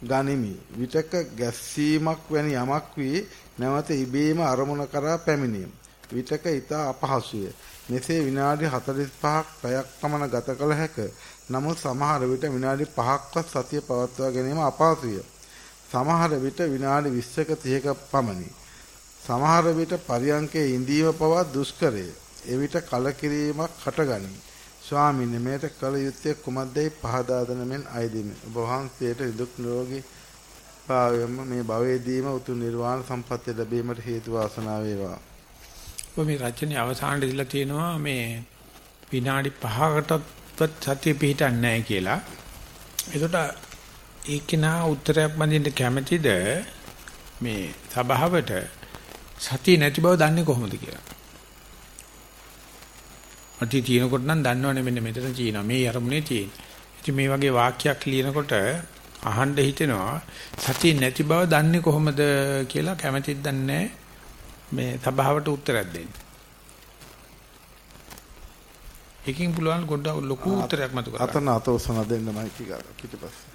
[SPEAKER 2] ගනිමි. විතක ගැස්සීමක් වැනි යමක් වී නැවත ඉබේම අරමුණ කරා පැමිණීම. විතක ඊතා අපහසුය. මෙසේ විනාඩි 45ක් පැයක් පමණ ගත කළ හැක. නමුත් සමහර විට විනාඩි 5ක්වත් සතිය පවත්වා ගැනීම අපහසුය. සමහර විට විනාඩි 20ක 30ක පමණි. සමහර විට පරියංකේ ඉඳීම පවා දුෂ්කරය. එවිට කලකිරීමක් හටගනී. ස්වාමීන් මේට කල යුත්තේ කුමක්දයි පහදා දෙන මෙන් අයදිමි. ඔබ වහන්සේට දුක් නිරෝගී භාවයම මේ භවයේදීම උතුම් නිර්වාණ සම්පත්තිය ලැබීමට හේතු වාසනා වේවා.
[SPEAKER 1] ඔබ මේ රචනයේ අවසානයේ දීලා තියෙනවා මේ විනාඩි 5කටවත් සතිය පිහිටන්නේ නැහැ කියලා. එතකොට ඒකේනා උත්තරයක් බඳින්න කැමැතිද මේ සභාවට සතිය නැති බව දන්නේ කොහොමද කියලා. අටි තියෙනකොට නම් දන්නවනේ මෙන්න මෙතන තියෙනවා මේ අරමුණේ තියෙන. ඉතින් මේ වගේ වාක්‍යයක් ලියනකොට අහන්න හිතෙනවා සතිය නැති බව දන්නේ කොහොමද කියලා කැමැතිද දන්නේ මේ සභාවට උත්තරයක් දෙන්න. එකකින් පුළුවන් ගොඩ ලොකු උත්තරයක් මතු කරගන්න.
[SPEAKER 2] අතන අත උසන දෙන්න මයික් එක පිටිපස්සේ.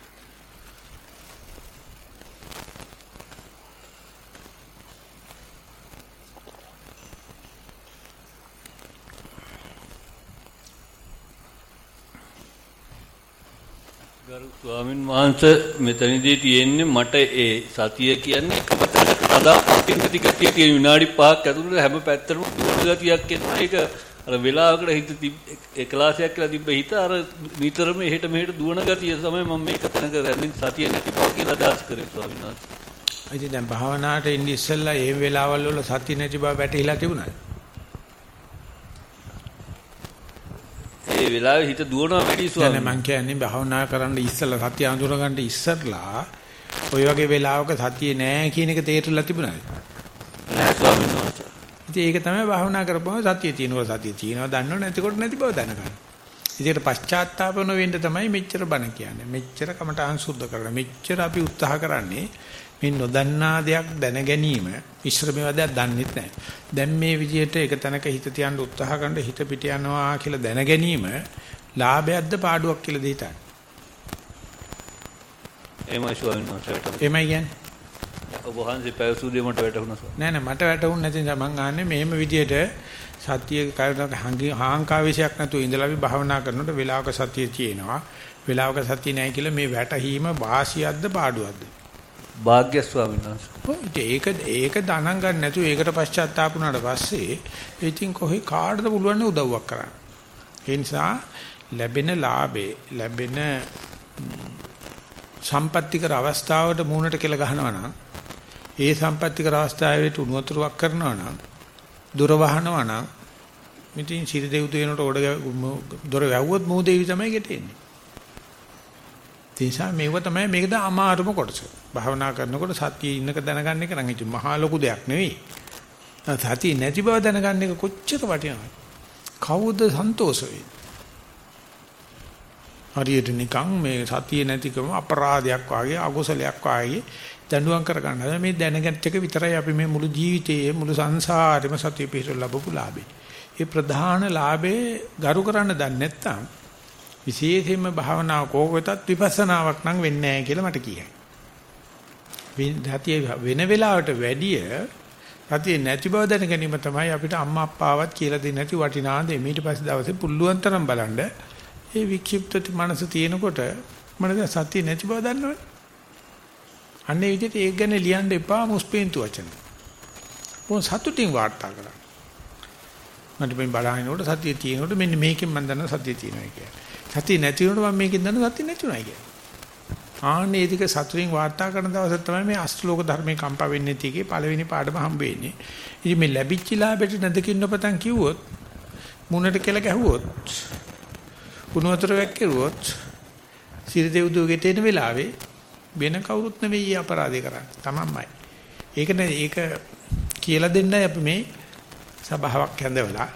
[SPEAKER 4] ගරු ස්වාමින් වහන්සේ මෙතනදී තියෙන්නේ මට ඒ සතිය කියන්නේ එකපතට සදාපින් ටිකටිය තියෙන විනාඩි 5ක් ඇතුළත හැම පැත්තටම ගතියක් එන එක අර වෙලාවකට හිත එකලාසයක් කියලා තිබ්බ හිත අර නිතරම එහෙට මෙහෙට දුවන ගතිය තමයි මම මේක තනක රැඳින් සතිය නැති බව කියලා අදහස් කරේ ස්වාමීන් වහන්සේ.
[SPEAKER 1] ඉතින් දැන් භාවනාවට ඉන්නේ ඉස්සෙල්ලා ඒ වෙලාවල් වල සතිය නැති බව වැටහිලා තිබුණාද?
[SPEAKER 4] ඒ වෙලාවේ හිත දුවනවා වැඩි ස්වාමීන්
[SPEAKER 1] මම කියන්නේ භාවනා කරන්න ඉස්සෙල්ලා සතිය අඳුර ගන්න ඉස්සෙල්ලා ওই වගේ වෙලාවක සතිය නෑ කියන එක තේරෙලා තිබුණාද?
[SPEAKER 4] නෑ ස්වාමීන් වහන්සේ.
[SPEAKER 1] ඉතින් ඒක තමයි භාවනා කරපුවම සතිය තියෙනවා සතිය තියෙනවා දන්නව නැතිකොට නැති බව දැනගන්න. ඉතින් පශ්චාත්තාප නොවෙන්න තමයි මෙච්චර බණ කියන්නේ. මෙච්චර කමටහන් සුද්ධ කරලා මෙච්චර අපි උත්සාහ කරන්නේ මේ නොදන්නා දෙයක් දැන ගැනීම ඉස්සර මේවා දෙයක් දන්නෙත් නැහැ. දැන් මේ විදිහට එක තැනක හිත තියන්න උත්සාහ කරන හිත පිට යනවා කියලා දැන ගැනීම ලාභයක්ද පාඩුවක් කියලා දෙහිතන්න.
[SPEAKER 4] එමයි ස්වාමීන් වහන්සේට.
[SPEAKER 1] එමය කියන්නේ.
[SPEAKER 4] ඔබ වහන්සේ පැවසූ දේ මට වැටහුණා ස්වාමීන්.
[SPEAKER 1] නෑ නෑ මට වැටහුන්නේ නැති නිසා මං ආන්නේ මෙහෙම විදිහට සතිය කායනක හාංකාවේශයක් නැතුව ඉඳලා අපි භාවනා කරනකොට වෙලාවක සතිය තියෙනවා. වෙලාවක සතිය නැහැ කියලා මේ වැටහීම වාසියක්ද පාඩුවක්ද?
[SPEAKER 4] භාග්‍ය ස්වාමීන් වහන්සේ.
[SPEAKER 1] ඒක ඒක දනං ගන්න නැතුව ඒකට පශ්චාත්තාප වුණාට පස්සේ ඉතින් කොහේ කාටද පුළුවන් උදව්වක් කරන්න. ඒ නිසා ලැබෙන ලාභේ ලැබෙන සම්පත්‍තිකර අවස්ථාවට මූණට කෙල ගහනවා නම් ඒ සම්පත්‍තිකර අවස්ථාවට උණු වතුරක් කරනවා නම් දොර වහනවා නම් ඉතින් සිරි දෙව්තු වෙනකොට ඕඩ දොර වැව්වොත් මූ දෙවි තමයි ගෙටෙන්නේ. ඒ නිසා මේව තමයි මේකද අමාරුම කොටස. භාවනා කරනකොට සතියේ ඉන්නක දැනගන්න එක නම් ඉතින් මහා ලොකු දෙයක් නෙවෙයි. සතිය නැති බව දැනගන්න එක කොච්චර වටිනවද? කවුද සන්තෝෂ වෙන්නේ? හරියට නිකන් මේ සතිය නැතිකම අපරාධයක් වාගේ අකුසලයක් වාගේ දඬුවම් කරගන්න. මේ දැනගත් එක විතරයි අපි මේ මුළු ජීවිතයේ මුළු සංසාරෙම සතිය පිහිට ලැබපු ලාභේ. ඒ ප්‍රධාන ලාභේ ගරු කරන්න දන්නේ නැත්නම් විශේෂයෙන්ම භාවනාව කෝකෙතත් විපස්සනාවක් නම් වෙන්නේ නැහැ කියලා මට කියයි. සතිය වෙන වෙලාවට වැඩිය සතිය නැති බව දැන ගැනීම තමයි අපිට අම්මා අප්පාවත් කියලා දෙන්නේ නැති වටිනා දේ. ඊට පස්සේ දවසේ පුල්ලුවන් තරම් බලන්න ඒ වික්ෂිප්ත මනස තියෙනකොට මනස සතිය නැති බව දන්නවනේ. අන්නේ විදිහට ඒක ගැන ලියන්න එපා මුස්පේන්තු වචන. මොන් සතුටින් වාර්තා කරන්න. මට මේ බලහිනකොට සතිය තියෙනකොට මෙන්න මේකෙන් මම දන්නවා සතිය තියෙනවා කියලා. සතිය නැති වුණොත් මම මේකෙන් දන්නවා සතිය නැතුණයි කියලා. ආන්නේ ටික සතුටින් වාර්තා කරන දවසට තමයි මේ අෂ්ටලෝක ධර්මයේ කම්පා වෙන්නේ තියගේ පළවෙනි පාඩම හම්බ වෙන්නේ. ඉතින් මේ ලැබිච්ච ලාභෙට නැදකින් නොපතන් කිව්වොත් මුණට කෙල ගැහුවොත් කුණු වතුර වැක්කිරුවොත් සිරි දෙව්දුව ගෙටෙන වෙලාවේ වෙන කවුරුත් නෙවෙයි අපරාධය කරන්නේ. තමන්මයි. ඒක නේ ඒක කියලා දෙන්නයි අපි මේ සභාවක් හැඳවලා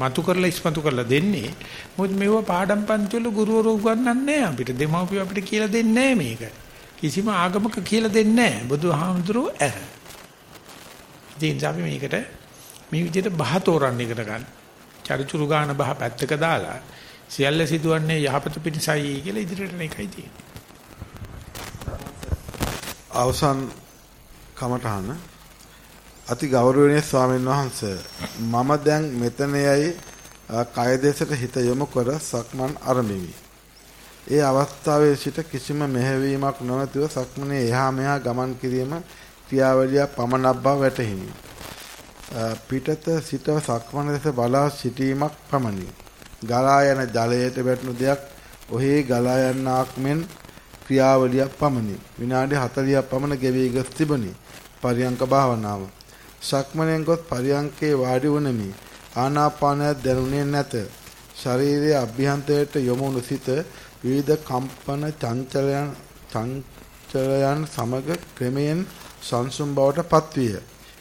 [SPEAKER 1] මතු කරලා ඉස්මතු කරලා දෙන්නේ. මොකද මේව පාඩම් පන්ති වල ගුරුවරු උගන්වන්නේ අපිට. දෙමව්පියෝ අපිට කියලා දෙන්නේ මේක. කිසිම ආගමක කියලා දෙන්නේ නැහැ. බුදුහාමුදුරුවෝ ඇර. ඉතින් අපි මේකට මේ විදිහට බහ තෝරන්න ඉගෙන ගන්න. චරිචුරු ගාන බහ පැත්තක දාලා සියල්ල සිදුවන්නේ යහපත පිණිසයි කියලා ඉදිරියට එකයි තියෙන්නේ.
[SPEAKER 2] අවසන් කමඨහන අති ගෞරවනීය ස්වාමීන් වහන්සේ මම දැන් මෙතනෙයි කය දෙසට හිත යොමු කර සක්මන් අරඹෙමි. ඒ අවස්ථාවේ සිට කිසිම මෙහෙවීමක් නොමැතිව සක්මනේ එහා මෙහා ගමන් කිරීම ක්‍රියාවලිය පමණක් බව වැටහිණි. පිටත සිටව සක්මන දෙස බලා සිටීමක් පමණි. ගලා යන ජලයට වැටුණු දෙයක් ඔහේ ගලා යන්නාක් මෙන් ක්‍රියාවලියක් පමණි. විනාඩි 40ක් පමණ ගෙවී ගොස් තිබුණි. පරියංක භාවනාව. සක්මණෙන් ගොස් පරියංකේ වාඩි වුනමි. ආනාපානය දැනුනේ නැත. ශරීරයේ අභ්‍යන්තරයට යොමුණු සිත විවිධ කම්පන චංචලයන් චංචලයන් සමග ක්‍රමයෙන් සංසුම් බවට පත්විය.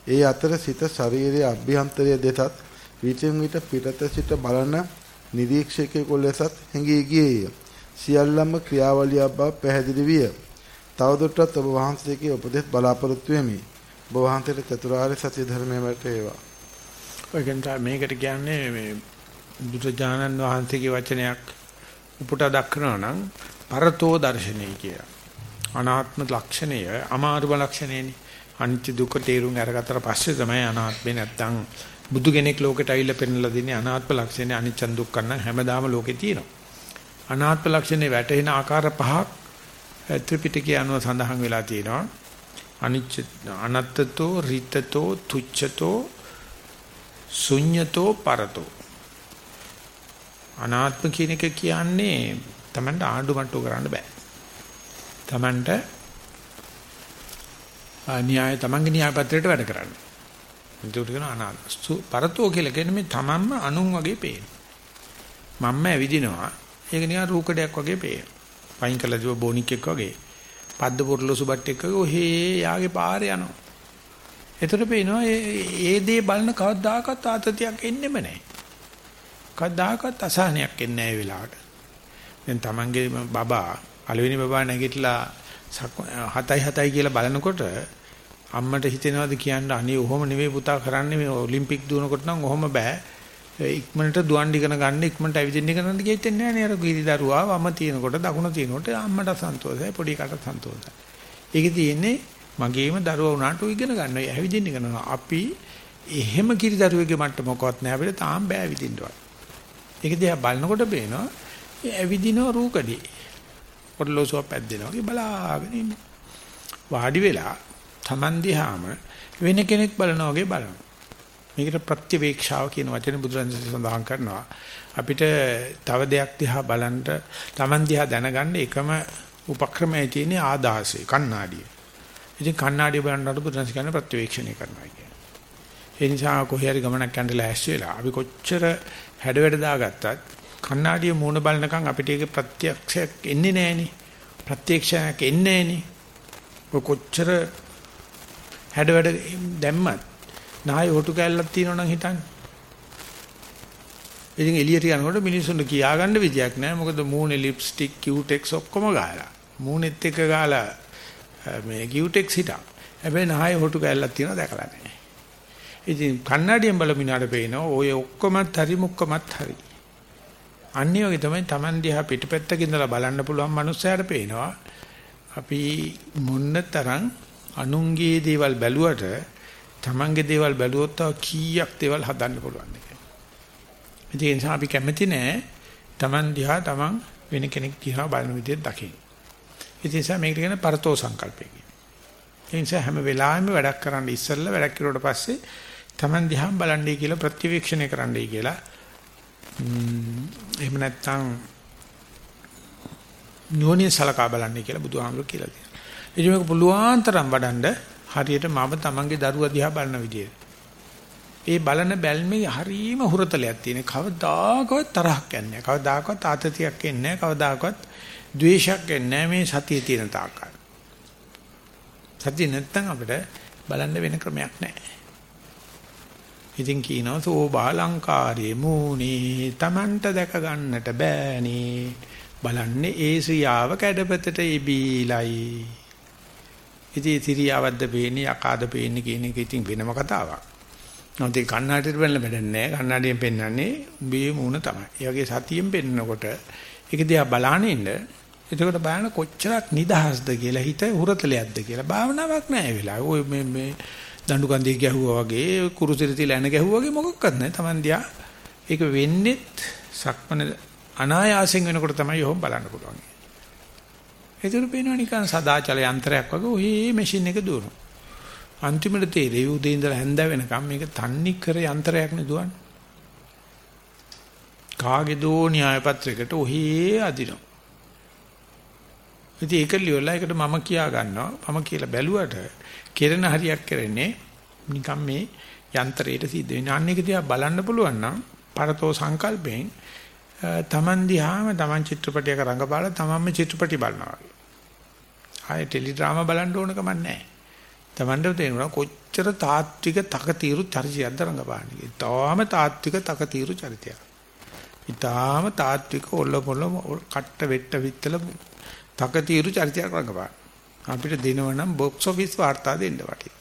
[SPEAKER 2] ඒ අතර සිත ශරීරයේ අභ්‍යන්තරය දෙසත් විටින් විට පිටත සිට බලන නිරීක්ෂකයෙකු ලෙසත් හැඟී ගියේය. සියල්ලම ක්‍රියාවලියක් බව පැහැදිලි විය. තවදුරටත් ඔබ වහන්සේගේ උපදෙස් බලාපොරොත්තු වෙමි. ඔබ වහන්සේට චතුරාර්ය සත්‍ය ධර්මයේ වටේවා.
[SPEAKER 1] ඔයගෙන් මේකට කියන්නේ මේ බුදුජානන් වහන්සේගේ වචනයක් උපුටා දක්වනවා නම් පරතෝ දර්ශනය කිය. අනාත්ම ලක්ෂණය අමාරුම ලක්ෂණයනේ. අනිත්‍ය දුක තේරුම් අරගත්තට පස්සේ තමයි අනාත්මේ නැත්තම් බුදු කෙනෙක් ලෝකෙට ඇවිල්ලා පෙන්වලා දෙන්නේ අනාත්ම ලක්ෂණේ අනිච්ච දුක්ඛ නම් හැමදාම ලෝකේ තියෙනවා. අනාත්ම ලක්ෂණේ වැටෙන ආකාර පහක් ත්‍රිපිටකයේ අනුව සඳහන් වෙලා තියෙනවා. අනිච්ච අනත්තතෝ රිතතෝ තුච්ඡතෝ ශුඤ්ඤතෝ පරතෝ අනාත්ම කියන එක කියන්නේ Tamanට ආඩු මට්ටු කරන්න බෑ. Tamanට න්‍යාය Tamanගේ න්‍යාය පත්‍රයට වැඩ කරන්න. ඒකට කියන අනාත්ම. පරතෝ කියලා කියන්නේ මේ තමන්ම අනුන් වගේ පේන. මම්ම ඇවිදිනවා. ඒක නිකන් රූකඩයක් වගේ පේන. පයින් කළා දිව බොනික් එක්ක වගේ. පද්ද පොරලොසු බට් එක්ක ඔහේ යාගේ පාරේ යනවා. එතකොට පේනවා ඒ දේ බලන කවදාකවත් ආතතියක් එන්නෙම නැහැ. කවදාකවත් අසහනයක් එන්නේ නැහැ ඒ වෙලාවට. දැන් Tamange බබා පළවෙනි බබා නැගිටලා 7යි 7යි කියලා බලනකොට අම්මට හිතෙනවද කියන්න අනේ ඔහොම නෙවෙයි පුතා කරන්නේ මේ ඔලිම්පික් දුවනකොට නම් ඔහොම බෑ ඉක්මනට දුවන් ඉගෙන ගන්න ඉක්මනට ඇවිදින්න ඉගෙන ගන්න කියෙත් නෑ නේ අර ගිරි දරුවා. වම තියෙනකොට දකුණ තියෙනකොට අම්මට සන්තෝෂයි පොඩි කට සන්තෝෂයි. ඒකේ තියෙන්නේ මගේම දරුවා උනාට ඉගෙන ගන්න ඇවිදින්න ඉගෙනනවා අපි එහෙම කිරි දරුවෙගේ මට්ටමකවත් නෑ අපිට තාම බෑ ඇවිදින්නවත්. ඒක දිහා බලනකොට පේනවා ඇවිදින රූකඩේ. පොඩ්ලෝසෝ පැද්දෙනවා වගේ බලාගෙන ඉන්නේ. වාඩි වෙලා Taman දිහාම වෙන කෙනෙක් බලනා වගේ බලනවා. මේකට ප්‍රත්‍යවේක්ෂාව කියන වචනේ බුදුරජාණන් සඳහන් කරනවා. අපිට තව දෙයක් දිහා බලන්න Taman දිහා දැනගන්න එකම උපක්‍රමය තියෙන ආදාසය කණ්ණාඩිය. ඉතින් කණ්ණාඩිය බලනකොට බුදුරජාණන් කියන්නේ ප්‍රත්‍යවේක්ෂණය කරනවා කියන්නේ. ඒ නිසා කොහේ හරි ගමනක් යන්න ලෑස්ති වෙලා අපි කොච්චර හැඩවැඩ දාගත්තත් කණ්ණාඩිය මූණ බලනකම් අපිට ඒක ප්‍රත්‍යක්ෂයක් එන්නේ නැහෙනේ. ප්‍රත්‍යක්ෂයක් එන්නේ නැහනේ. කොච්චර හැඩ වැඩ දැම්මත් නාය හොටු කැල්ලක් තියෙනවා නම් හිතන්න. ඉතින් එළියට යනකොට මිනිස්සුන්ට කියාගන්න විදියක් නැහැ. මොකද මූණේ ලිප්ස්ටික්, කියුටෙක්ස් ඔක්කොම ගාලා. මූණෙත් එක ගාලා මේ කියුටෙක්ස් හිටා. හැබැයි නාය හොටු කැල්ලක් තියෙනවා දැකලා නැහැ. ඉතින් කන්නඩියෙන් බලමිනාට පේනවා ඔය ඔක්කොමත් හරි මුක්කමත් හරි. අනිත් වගේ තමයි Taman දිහා පිටපැත්තක ඉඳලා බලන්න පුළුවන් මනුස්සයාට පේනවා. අපි මොන්න තරම් අනුන්ගේ දේවල් බැලුවට Tamanගේ දේවල් බැලුවොත් තව කීයක් දේවල් හදන්න පුළුවන්ද ඒ නිසා අපි කැමති නෑ Taman දිහා Taman වෙන කෙනෙක් දිහා බලන විදිහට දකින්න. ඒ නිසා මේකට කියන පරතෝ සංකල්පය කියනවා. ඒ නිසා හැම වෙලාවෙම වැඩක් කරන්න ඉස්සෙල්ලා වැඩක් කරුවට පස්සේ Taman දිහා බලන්නයි කියලා ප්‍රතිවීක්ෂණය කරන්නයි කියලා. එහෙම නැත්නම් නුවණින් සලකා බලන්නයි කියලා බුදුහාමුදුරුවෝ කියලා තියෙනවා. ඉතින් මේක පුළුවන් තරම් වඩන්න හරියට මම Tamanගේ දරුවා දිහා බලන විදියට. ඒ බලන බැල්මේ හරීම හුරතලයක් තියෙන. කවදාකවත් තරහක් යන්නේ නැහැ. කවදාකවත් ආතතියක් එන්නේ නැහැ. කවදාකවත් ද්වේෂයක් එන්නේ නැහැ මේ සතියේ තියෙන තාක්කල්. සතිය නැත්තම් අපිට බලන්න වෙන ක්‍රමයක් නැහැ. ඉතින් කියනවා සෝබාලංකාරයේ මූනේ Tamanට දැක ගන්නට බෑනේ. බලන්නේ ඒ ශ්‍රියාව කැඩපතට ඉබීලයි. ඉතින් තිරියාවද්ද පේන්නේ යකාද පේන්නේ කියන එක ඉතින් වෙනම කතාවක්. නැත්නම් ඒ කන්නාඩියට බලන්න බඩන්නේ නැහැ. කන්නාඩියෙන් පෙන්වන්නේ උඹේ මූණ තමයි. ඒ වගේ සතියෙන් පෙන්නකොට ඒක දිහා බලාගෙන ඉන්න. එතකොට බලන්න කොච්චරක් නිදහස්ද කියලා හිත හුරතලයක්ද කියලා භාවනාවක් නැහැ වෙලාව. ඔය මේ මේ දඬු කන්දේ ගැහුවා වගේ කුරුසිර තියලා එන ගැහුවා වගේ මොකක්වත් නැහැ. Taman දිහා ඒක වෙන්නේත් සක්මන අනායාසයෙන් වෙනකොට තමයි යොම් බලන්න පුළුවන්. ඒතර පේනවා නිකන් සදාචල යන්ත්‍රයක් වගේ ඔහි මැෂින් එක දුවනවා. අන්තිමට තේරෙයි උදේ ඉඳලා හැන්ද වෙනකම් මේක තන්නේ කර යන්ත්‍රයක් නේ දුවන්නේ. කාගේදෝ න්‍යාය පත්‍රයකට ඔහි අදිනවා. ඉතින් ඒක ලියවලා ඒකට මම කියා ගන්නවා. මම කියලා බැලුවට කෙරෙන හරියක් කරන්නේ නිකන් මේ යන්ත්‍රයට සිද්ධ වෙන. අන්න එක දිහා බලන්න පුළුවන් නම් පරතෝ සංකල්පයෙන් තමන් දිහාම තමන් චිත්‍රපටයක රඟපාලා තමන්ම චිත්‍රපටි බලනවා වගේ. ආයේ ටෙලි ඩ්‍රාමා බලන්න ඕන කමක් නැහැ. තමන්ට තේරෙනවා කොච්චර තාත්වික තකතිරු චරිතයක්ද රඟපාන්නේ. තාම තාත්වික තකතිරු චරිතයක්. ඊටාම තාත්වික ඔල්ල පොල්ල කට්ට වෙට්ට විත්තල තකතිරු චරිතයක් රඟපාන. අපිට දිනවනම් බොක්ස් ඔෆිස් වාර්තා දෙන්න වටේ.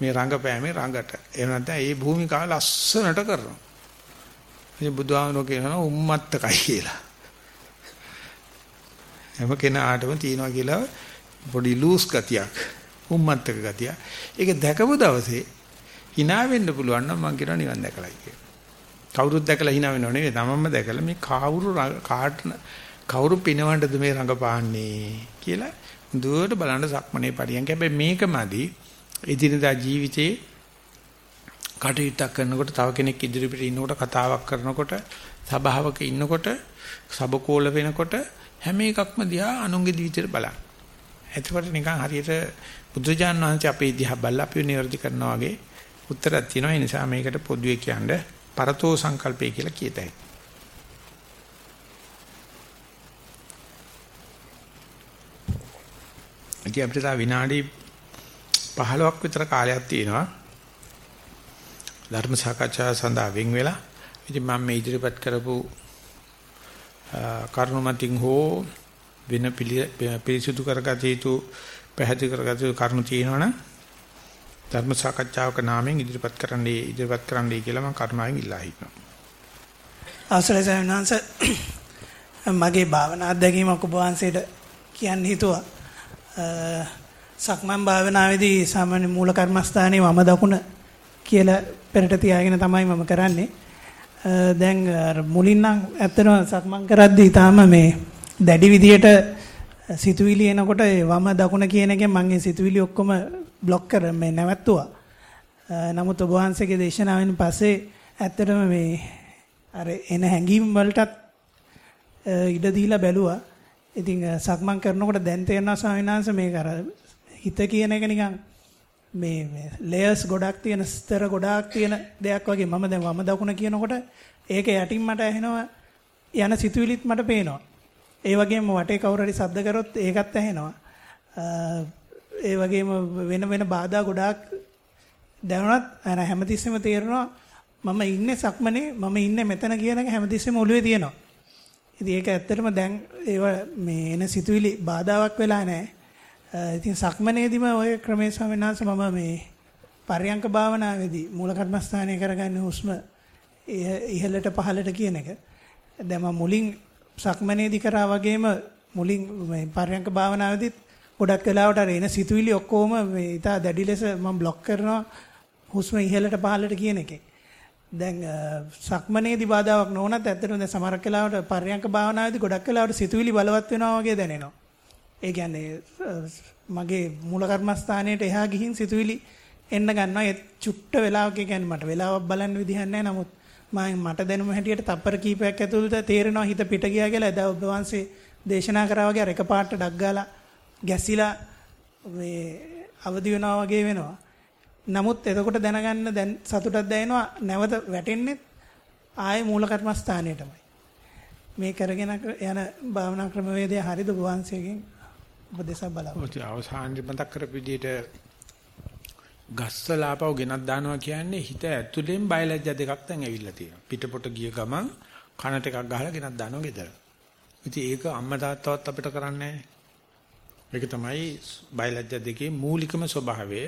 [SPEAKER 1] මේ රංගපෑමේ රංගට. එහෙම නැත්නම් ඒ භූමිකාව ලස්සනට කරනවා. ඉතින් බුදුහාමුදුරුවෝ කියනවා උම්මත්තකයි කියලා. හැම කෙනාටම තියෙනවා කියලා පොඩි ලූස් ගතියක්. උම්මත්තක ගතිය. ඒක දැකපු දවසේ hina වෙන්න පුළුවන් නම් මං කියනවා නිවන් දැකලායි කියලා. කවුරුත් දැකලා hina වෙනව නෙවෙයි. තමන්ම දැකලා මේ කවුරු කාට කවුරු පිනවන්නද මේ රඟපාන්නේ කියලා දුවට බලන්න සක්මනේ පරියන්ක. හැබැයි මේකමදි එදිනදා ජීවිතේ කටයුත්තක් කරනකොට තව කෙනෙක් ඉදිරියට ඉන්නකොට කතාවක් කරනකොට සබාවක ඉන්නකොට සබකෝල වෙනකොට හැම එකක්ම දිහා අනුන්ගේ ජීවිතේට බලන්න. එතකොට නිකන් හරියට බුදුජාන් වහන්සේ අපේ දිහා බලලා අපිව නිවැරදි කරනවා වගේ උත්තරයක් තියෙනවා. ඒ නිසා මේකට පොදුවේ කියන්නේ පරතෝ සංකල්පය කියලා කියතයි. ඉතින් අපිට තව විනාඩි 15ක් විතර කාලයක් තියෙනවා. ධර්ම සාකච්ඡා සඳහා වෙන් වෙලා ඉතින් මම මේ ඉදිරිපත් කරපු කරුණමතින් හෝ වෙන පිළිසුදු කරගත යුතු පැහැදිලි කරගත යුතු කරුණු තියෙනවනම් ධර්ම සාකච්ඡාවක නාමයෙන් ඉදිරිපත් කරන්නයි ඉදිරිපත් කරන්නයි කියලා මම කරුණාවෙන් ඉල්ලා හිටිනවා.
[SPEAKER 5] අවසරයි සයන්වංශ මගේ භාවනා අත්දැකීමක් ඔබ වහන්සේට කියන්න හිතුවා. සක්මන් භාවනාවේදී සාමාන්‍ය මූල කර්මස්ථානයේ වම දකුණ කියලා පෙරට තියාගෙන තමයි මම කරන්නේ. දැන් මුලින් නම් ඇත්තටම සක්මන් කරද්දී තාම මේ දැඩි විදියට සිතුවිලි එනකොට ඒ වම දකුණ කියන එකෙන් මම ඒ සිතුවිලි ඔක්කොම બ્લોක් කර මේ නැවැත්තුවා. නමුත් ඔබ වහන්සේගේ දේශනාවෙන් පස්සේ ඇත්තටම මේ අර එන හැඟීම් වලටත් ඉඩ දීලා බැලුවා. ඉතින් සක්මන් කරනකොට දැන් තේරෙනවා ස්වාමීන් වහන්සේ මේක අර හිත කියන එක නිකන් මේ ලේයර්ස් ගොඩක් තියෙන ස්තර ගොඩාක් තියෙන දෙයක් වගේ මම දැන් වම දකුණ කියනකොට ඒක යටින් මට ඇහෙනවා යන සිතුවිලිත් මට පේනවා. ඒ වගේම වටේ කවුරු හරි සද්ද කරොත් ඒකත් ඇහෙනවා. ඒ වගේම වෙන වෙන බාධා ගොඩාක් දැනුණත් අර හැමතිස්සෙම තේරෙනවා මම ඉන්නේ සක්මනේ මම ඉන්නේ මෙතන කියන එක හැමතිස්සෙම ඔළුවේ තියෙනවා. ඉතින් ඒක ඇත්තටම දැන් ඒව මේ එන සිතුවිලි බාධාවක් වෙලා නැහැ. ඉතින් සක්මනේදීම ඔය ක්‍රමයේ ස්වාමීන් වහන්සේ මම මේ පර්යංක භාවනාවේදී මූල කර්මස්ථානය කරගන්නේ හුස්ම ඉහළට පහළට කියන එක. දැන් මම මුලින් සක්මනේදී කරා වගේම මුලින් මේ පර්යංක භාවනාවේදීත් ගොඩක් වෙලාවට අර එන සිතුවිලි ඔක්කොම මේ ඉතා දැඩි ලෙස මම බ්ලොක් කරනවා හුස්ම ඉහළට පහළට කියන එකේ. දැන් සක්මනේදී බාධාවක් නොවනත් ඇත්තටම දැන් සමහරක් වෙලාවට පර්යංක භාවනාවේදී ගොඩක් වෙලාවට සිතුවිලි බලවත් වෙනවා වගේ දැනෙනවා. ඒ කියන්නේ මගේ මූල කර්මස්ථානයේට එහා ගිහින් සිතුවිලි එන්න ගන්නවා. ඒ චුට්ට වෙලාවක කියන්නේ මට වෙලාවක් බලන්න විදිහක් නැහැ. නමුත් මම මට දැනුම හැටියට තප්පර කීපයක් ඇතුළත තේරෙනවා හිත පිට ගියා කියලා එදා ඔබ වහන්සේ දේශනා කරා වගේ අර එකපාරට ඩක් ගාලා ගැසිලා මේ අවදි වෙනවා වගේ වෙනවා. නමුත් එතකොට දැනගන්න දැන් සතුටක් දැනෙනවා නැවත වැටෙන්නේ ආයේ මූල කර්මස්ථානයටමයි. මේ කරගෙන යන භාවනා ක්‍රමවේදය හරිද වහන්සේගෙන් උපදේශ බලන්න.
[SPEAKER 1] ඔය අවසානයේ මතක් කරපු විදිහට ගස්සලාපව ගෙනත් දානවා කියන්නේ හිත ඇතුලෙන් බයලජ්‍ය දෙකක් දැන් ඇවිල්ලා තියෙනවා. පිටපොට ගිය ගමන් කනට එකක් ගහලා ගෙනත් දානවා ගෙදර. ඉතින් ඒක අම්මා තාත්තවත් අපිට කරන්නේ ඒක තමයි බයලජ්‍ය දෙකේ මූලිකම ස්වභාවය.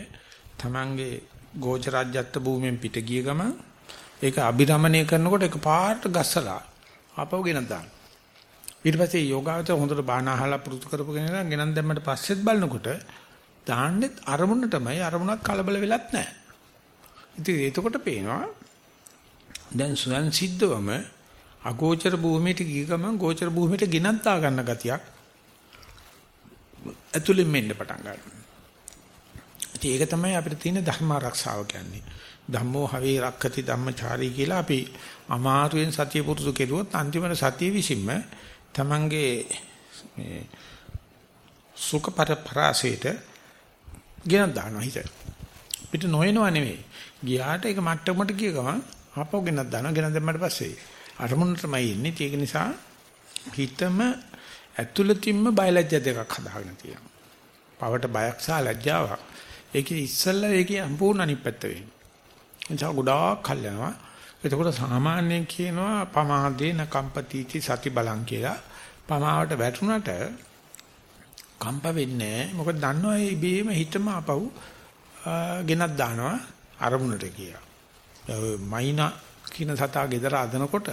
[SPEAKER 1] Tamange ගෝචරාජ්‍යත්ව භූමියෙන් පිට ගිය ගමන් ඒක අභිරමණය කරනකොට ඒක පාට ගස්සලා ආපහු ගෙනත් දානවා. ඊට පස්සේ යෝගාවචර හොඳට බාහන අහලා පුරුදු කරපු කෙනා ගෙනන් දැම්මට පස්සෙත් බලනකොට දාන්නෙත් අරමුණටමයි අරමුණක් කලබල වෙලත් නැහැ. ඉතින් එතකොට පේනවා දැන් සුවන් සිද්ධවම අගෝචර භූමියට ගිය ගමන් ගෝචර භූමියට ගෙනත් දා ගන්න ගතියක් ඇතුළෙන් මෙන්න පටන් ගන්නවා. ඉතින් ඒක තමයි අපිට තියෙන ධර්ම ආරක්ෂාව කියන්නේ. ධම්මෝ හවේ රක්කති ධම්මචාරී කියලා අපි අමාරුවෙන් සතිය පුරුදු කෙරුවොත් අන්තිමට සතිය විසින්ම තමන්ගේ මේ සුඛ පරපරාසයට ගෙන දානවා හිත. පිට නොයනවා නෙවෙයි. ගියාට ඒක මට්ටමට ගිය ගමන් ආපහු ගෙනත් දානවා. ගෙන දැම්මට පස්සේ අරමුණටමයි ඉන්නේ. ඒක නිසා හිතම ඇතුළතින්ම බයලජ්‍ය දෙකක් හදාගෙන තියෙනවා. පවට බයක් සහ ලැජ්ජාවක්. ඒකේ ඉස්සල්ලා ඒකේ සම්පූර්ණ අනිත් පැත්ත වෙන්නේ. එනිසා ගොඩාක් කල් යනවා. එතකොට සාමාන්‍යයෙන් කියනවා පමාදේන කම්පතිති සති බලං කියලා. පමාවට වැටුණට කම්ප වෙන්නේ මොකද දන්නවා ඒ ඉබේම හිතම අපව් ගෙනත් දානවා අරමුණට කියලා. මයිනා කියන සතා ගෙදර අදනකොට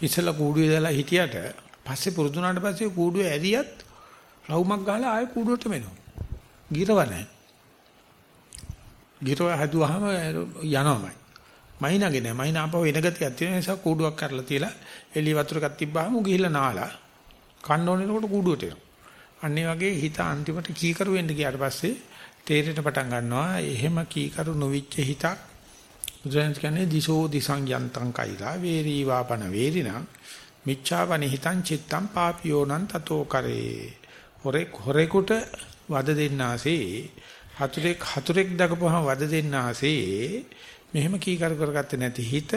[SPEAKER 1] ඉස්සලා කූඩුවේ දාලා හිටියට පස්සේ පුරුදුනාට පස්සේ කූඩුවේ ඇරියත් රවුමක් ගහලා ආයෙ කූඩුවටම එනවා. ගිරව නැහැ. ගිරව හදුවාම යනවාමයි. මයිනාගේ නෑ මයිනා අපව වෙන ගතියක් තියෙන නිසා කූඩුවක් කරලා තියලා එළිය වතුර එකක් තිබ්බාම ඌ ගිහිල්ලා නාලා කන්න ඕනේකොට කූඩුවට එනවා. අන්න වගේ හිත අන්තිමට කීකරු වෙන්න ගියාට පස්සේ තේරෙන්න පටන් ගන්නවා එහෙම කීකරු නොවිච්ච හිතක් බුදුරජාණන් කියන්නේ දිසෝ දිසං යන්තං කයිලා වේරී වාපන වේරිණං මිච්ඡාවනි හිතං චිත්තං පාපියෝනං තතෝ කරේ හොරෙක් හොරෙකුට වද දෙන්නාසේ හතුරෙක් හතුරෙක් දකපුවම වද දෙන්නාසේ මෙහෙම කීකරු කරගත්තේ නැති හිත